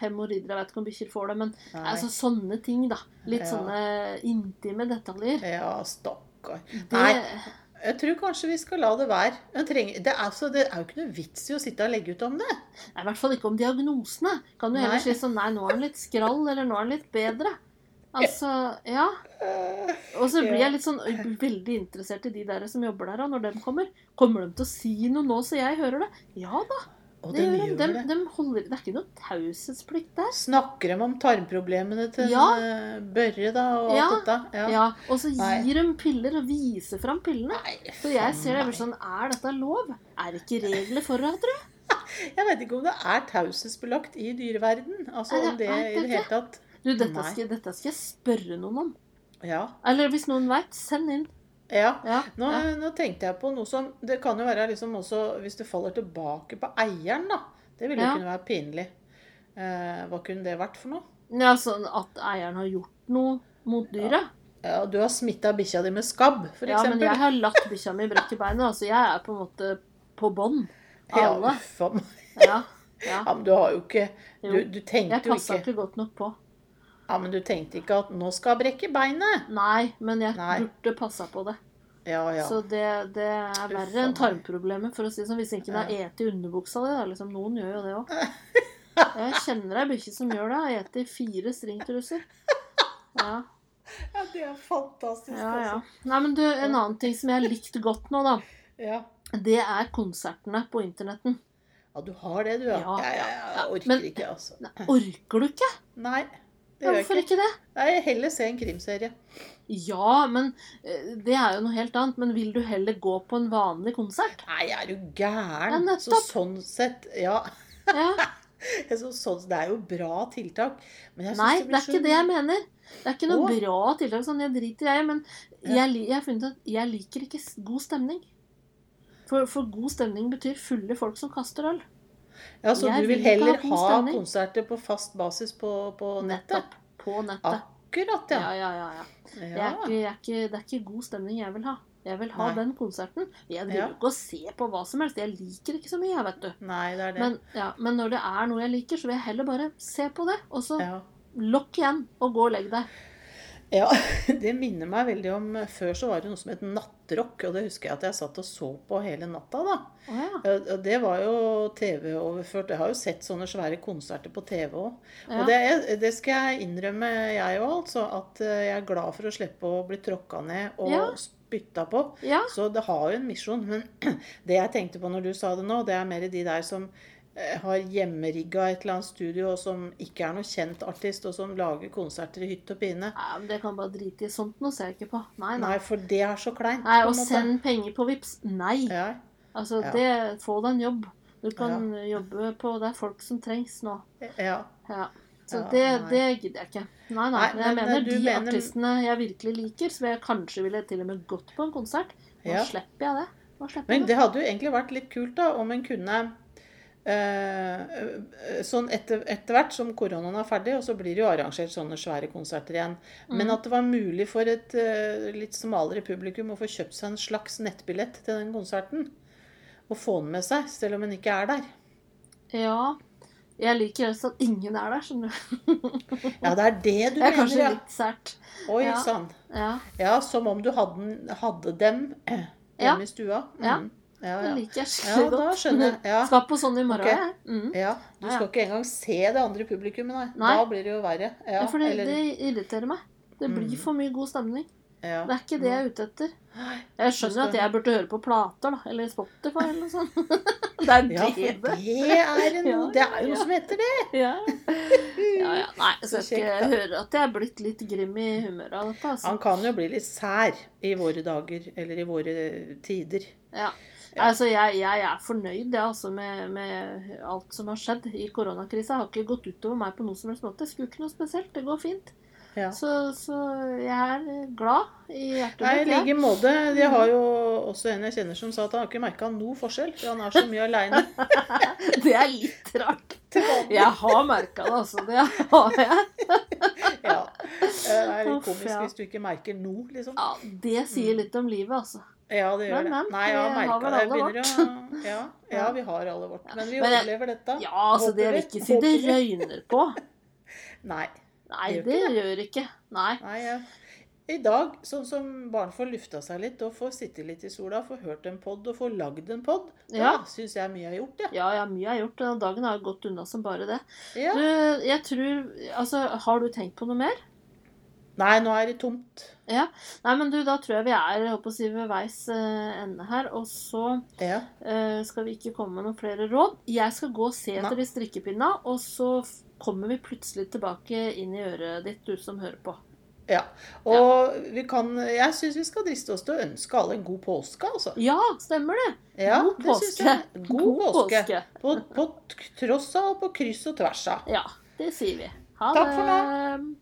Speaker 1: hemoroider, jeg vet ikke om bikkjer får det, men
Speaker 2: Nei.
Speaker 1: altså sånne ting, da. Litt
Speaker 2: Ja.
Speaker 1: sånne intime detaljer.
Speaker 2: ja, stakkar.
Speaker 1: Det,
Speaker 2: Nei. Jeg tror kanskje vi skal la det være. Trenger, det, er, så, det er jo ikke noe vits i å sitte og legge ut om det.
Speaker 1: Nei, I hvert fall ikke om diagnosene. Kan du heller si sånn Nei, nå er han litt skrall, eller nå er han litt bedre. Altså, ja. Og så blir jeg litt sånn veldig interessert i de der som jobber der, og når de kommer. Kommer de til å si noe nå så jeg hører det? Ja da,
Speaker 2: Og de
Speaker 1: de.
Speaker 2: gjør
Speaker 1: De,
Speaker 2: det.
Speaker 1: de holder, det er ikke noe taushetsplikt der.
Speaker 2: Snakker de om tarmproblemene til
Speaker 1: Ja.
Speaker 2: eh, Børre da, og
Speaker 1: Ja.
Speaker 2: alt dette? Ja.
Speaker 1: Ja, Og så
Speaker 2: Nei.
Speaker 1: gir de piller og viser fram pillene.
Speaker 2: Nei,
Speaker 1: Så jeg ser det sånn Er dette lov? Er det ikke regler for det, tror jeg?
Speaker 2: Jeg vet ikke om det er taushetsbelagt i dyreverden. Altså
Speaker 1: Nei,
Speaker 2: om det i det hele tatt
Speaker 1: Du, dette skal, dette skal jeg spørre noen om.
Speaker 2: Ja.
Speaker 1: Eller hvis noen veit, send inn.
Speaker 2: Ja.
Speaker 1: Ja,
Speaker 2: Nå, nå tenkte jeg på noe som Det kan jo være liksom også hvis det faller tilbake på eieren, da. Det ville jo kunne være pinlig. Eh, hva kunne det vært for noe?
Speaker 1: ja, sånn at eieren har gjort noe mot dyret.
Speaker 2: Ja, Du har smitta bikkja di med skabb, f.eks.
Speaker 1: Ja, men jeg har latt bikkja mi brekke beinet. Altså, jeg er på en måte på bånn alle. Ja. Ja,
Speaker 2: ja. Men du har jo ikke Du, du
Speaker 1: Jeg
Speaker 2: tenkte jo
Speaker 1: passa
Speaker 2: ikke
Speaker 1: ikke godt nok på.
Speaker 2: Ja, men du tenkte ikke at 'nå skal jeg brekke beinet'.
Speaker 1: Nei, men jeg
Speaker 2: Nei.
Speaker 1: burde passa på det.
Speaker 2: Ja, ja.
Speaker 1: Så det, det er verre enn tarmproblemer, for å si det sånn. Hvis ikke den har
Speaker 2: Ja.
Speaker 1: i underbuksa di, da. Liksom, noen gjør jo det òg. Jeg kjenner ei bikkje som gjør det. Har i fire stringtruser. Ja,
Speaker 2: ja, det er fantastisk,
Speaker 1: ja, ja.
Speaker 2: altså.
Speaker 1: Nei, men du, en annen ting som jeg likte godt nå, da.
Speaker 2: Ja.
Speaker 1: Det er konsertene på internetten.
Speaker 2: ja, du har det, du, ja.
Speaker 1: Ja,
Speaker 2: Ja, ja. Jeg orker
Speaker 1: Men-
Speaker 2: ikke, altså.
Speaker 1: Orker du ikke?
Speaker 2: Nei, det gjør
Speaker 1: hvorfor
Speaker 2: ikke.
Speaker 1: det?
Speaker 2: Jeg vil heller se en krimserie.
Speaker 1: Ja, men eh, det er jo noe helt annet. Men vil du heller gå på en vanlig konsert?
Speaker 2: Nei, er du
Speaker 1: Ja,
Speaker 2: gæren? så sånn sett Ja.
Speaker 1: Ja.
Speaker 2: Så, sånn, det er jo bra tiltak. Men jeg synes
Speaker 1: Nei,
Speaker 2: blir
Speaker 1: det er ikke det jeg mener. Det er ikke noe
Speaker 2: Åh.
Speaker 1: bra tiltak. sånn, Jeg driter jeg men jeg, jeg har funnet at jeg liker ikke god stemning. For, for god stemning betyr fulle folk som kaster øl.
Speaker 2: Ja, Så
Speaker 1: Jeg
Speaker 2: du
Speaker 1: vil
Speaker 2: vil heller
Speaker 1: ha
Speaker 2: ha konserter på fast basis på, på nettet?
Speaker 1: På nettet.
Speaker 2: Akkurat,
Speaker 1: Ja,
Speaker 2: ja.
Speaker 1: ja, ja. ja. Det, er ikke, er ikke, det er ikke god stemning jeg vil ha. Jeg vil ha
Speaker 2: Nei.
Speaker 1: den konserten. Jeg driver ikke og ser på hva som helst. Jeg liker ikke så mye, jeg, vet du.
Speaker 2: Nei, det er det.
Speaker 1: Men, ja, men når det er noe jeg liker, så vil jeg heller bare se på det. Og så
Speaker 2: ja.
Speaker 1: lokk igjen og gå og legg deg.
Speaker 2: Ja, det minner meg veldig om Før så var det noe som het nattrock, og det husker jeg at jeg satt og så på hele natta, da.
Speaker 1: Oh, ja.
Speaker 2: Det var jo TV-overført. Jeg har jo sett sånne svære konserter på TV òg.
Speaker 1: Ja.
Speaker 2: Og det, det skal jeg innrømme, jeg òg, altså. At eh, jeg er glad for å slippe å bli tråkka ned og
Speaker 1: Ja.
Speaker 2: spytta på. Så det har jo en misjon. Men det jeg tenkte på når du sa det nå, det er mer de der som har hjemmerigga et eller annet studio, og som ikke er noe kjent artist, og som lager konserter i hytt og pine.
Speaker 1: Nei, men Det kan bare drite i. Sånt noe ser jeg ikke på. Nei, nei.
Speaker 2: Nei, for det er så kleint.
Speaker 1: Nei,
Speaker 2: å
Speaker 1: Og send penger på Vips. Nei.
Speaker 2: Ja,
Speaker 1: Altså,
Speaker 2: Ja.
Speaker 1: det Få deg en jobb. Du kan jobbe på Det er folk som trengs nå.
Speaker 2: ja.
Speaker 1: Ja. Så
Speaker 2: Ja,
Speaker 1: det, det gidder jeg ikke. Nei, nei. Men jeg mener
Speaker 2: eh,
Speaker 1: de
Speaker 2: mener-
Speaker 1: artistene jeg virkelig liker, så jeg kanskje ville til og med gått på en konsert. Nå
Speaker 2: Ja.
Speaker 1: slipper jeg det. Slipper
Speaker 2: Men
Speaker 1: det.
Speaker 2: hadde jo egentlig vært litt kult da, om en kunne eh, Sånn etter, etter hvert som koronaen er ferdig, og så blir det jo arrangert sånne svære konserter igjen.
Speaker 1: Mm.
Speaker 2: Men at det var mulig for et eh, litt smalere publikum å få kjøpt seg en slags nettbillett til den konserten. Og få den med seg, selv om en ikke er der.
Speaker 1: Ja. Jeg liker helst at ingen er der, skjønner du.
Speaker 2: Ja, det er det du mener
Speaker 1: Det er kanskje
Speaker 2: ja.
Speaker 1: litt sært.
Speaker 2: Oi
Speaker 1: ja.
Speaker 2: sann.
Speaker 1: Ja.
Speaker 2: Ja, som om du hadde, hadde dem eh,
Speaker 1: Ja.
Speaker 2: hjemme i stua.
Speaker 1: Ja.
Speaker 2: Mm. Ja,
Speaker 1: Det liker jeg
Speaker 2: ja, da skjønner jeg. Ja.
Speaker 1: Skal på sånn i morgen, okay. Mm.
Speaker 2: Ja, Du
Speaker 1: Ja, ja.
Speaker 2: skal ikke engang se det andre publikummet, nei.
Speaker 1: Nei.
Speaker 2: Da blir det jo verre. Ja,
Speaker 1: Ja, for det,
Speaker 2: eller,
Speaker 1: det irriterer meg. Det blir
Speaker 2: Mm.
Speaker 1: for mye god stemning.
Speaker 2: Ja.
Speaker 1: Det er ikke det jeg er ute etter. Jeg skjønner at jeg burde høre på plater, da. Eller Spotify, eller noe sånt. Det er
Speaker 2: Ja,
Speaker 1: det
Speaker 2: for
Speaker 1: det
Speaker 2: det er, en,
Speaker 1: Ja,
Speaker 2: det er jo
Speaker 1: ja.
Speaker 2: noe som heter det.
Speaker 1: ja. ja, ja. Nei, jeg
Speaker 2: Så
Speaker 1: skal ikke høre at jeg er blitt litt grim i humøret av dette. Altså.
Speaker 2: Han kan jo bli litt sær i våre dager, eller i våre tider.
Speaker 1: Ja. Altså, jeg, jeg er fornøyd ja, altså, med, med alt som har skjedd i koronakrisa. Har ikke gått utover meg på noe som helst måte. Skulle ikke noe spesielt. Det går fint.
Speaker 2: Ja.
Speaker 1: Så, så jeg er glad i hjertet mitt. I
Speaker 2: like måte. Jeg har jo også en jeg kjenner som sa at han har ikke merka noe forskjell, for han er så mye aleine.
Speaker 1: Det er litt rart. Jeg har merka det, altså. Det har jeg.
Speaker 2: Ja. Det er litt komisk
Speaker 1: ja.
Speaker 2: hvis du ikke merker noe, liksom.
Speaker 1: Ja, det sier litt om livet, altså.
Speaker 2: Ja, det gjør
Speaker 1: Men,
Speaker 2: det.
Speaker 1: men,
Speaker 2: Nei, jeg har merka det. Jeg begynner Ja, ja, vi har alle vårt. Men vi
Speaker 1: Men
Speaker 2: overlever dette.
Speaker 1: Ja, altså, det vil ikke si det røyner på.
Speaker 2: Nei.
Speaker 1: Nei,
Speaker 2: Det gjør
Speaker 1: det
Speaker 2: ikke
Speaker 1: gjør ikke. Nei.
Speaker 2: Nei, ja. I dag, sånn som barn får lufta seg litt og får sitte litt i sola, får hørt en pod og får lagd en pod, da
Speaker 1: Ja.
Speaker 2: syns jeg mye er gjort, ja.
Speaker 1: Ja, ja, mye er gjort. Denne dagen har gått unna som bare det.
Speaker 2: ja.
Speaker 1: Du, jeg tror Altså, har du tenkt på noe mer?
Speaker 2: Nei, nå er det tomt.
Speaker 1: Ja. Nei, men du, da tror jeg vi er håper å si, ved veis eh, ende her. Og så
Speaker 2: Ja.
Speaker 1: uh, skal vi ikke komme med noen flere råd. Jeg skal gå og se
Speaker 2: Nei.
Speaker 1: etter de strikkepinna, og så kommer vi plutselig tilbake inn i øret ditt, du som hører på.
Speaker 2: ja. Og vi kan Jeg syns vi skal driste oss til å ønske alle en god påske, altså.
Speaker 1: Ja, stemmer det.
Speaker 2: Ja,
Speaker 1: God
Speaker 2: det
Speaker 1: påske.
Speaker 2: God,
Speaker 1: God
Speaker 2: påske.
Speaker 1: påske.
Speaker 2: På, på tross av og på kryss og tvers av.
Speaker 1: Ja, det sier vi. Ha
Speaker 2: Takk
Speaker 1: det.
Speaker 2: for nå.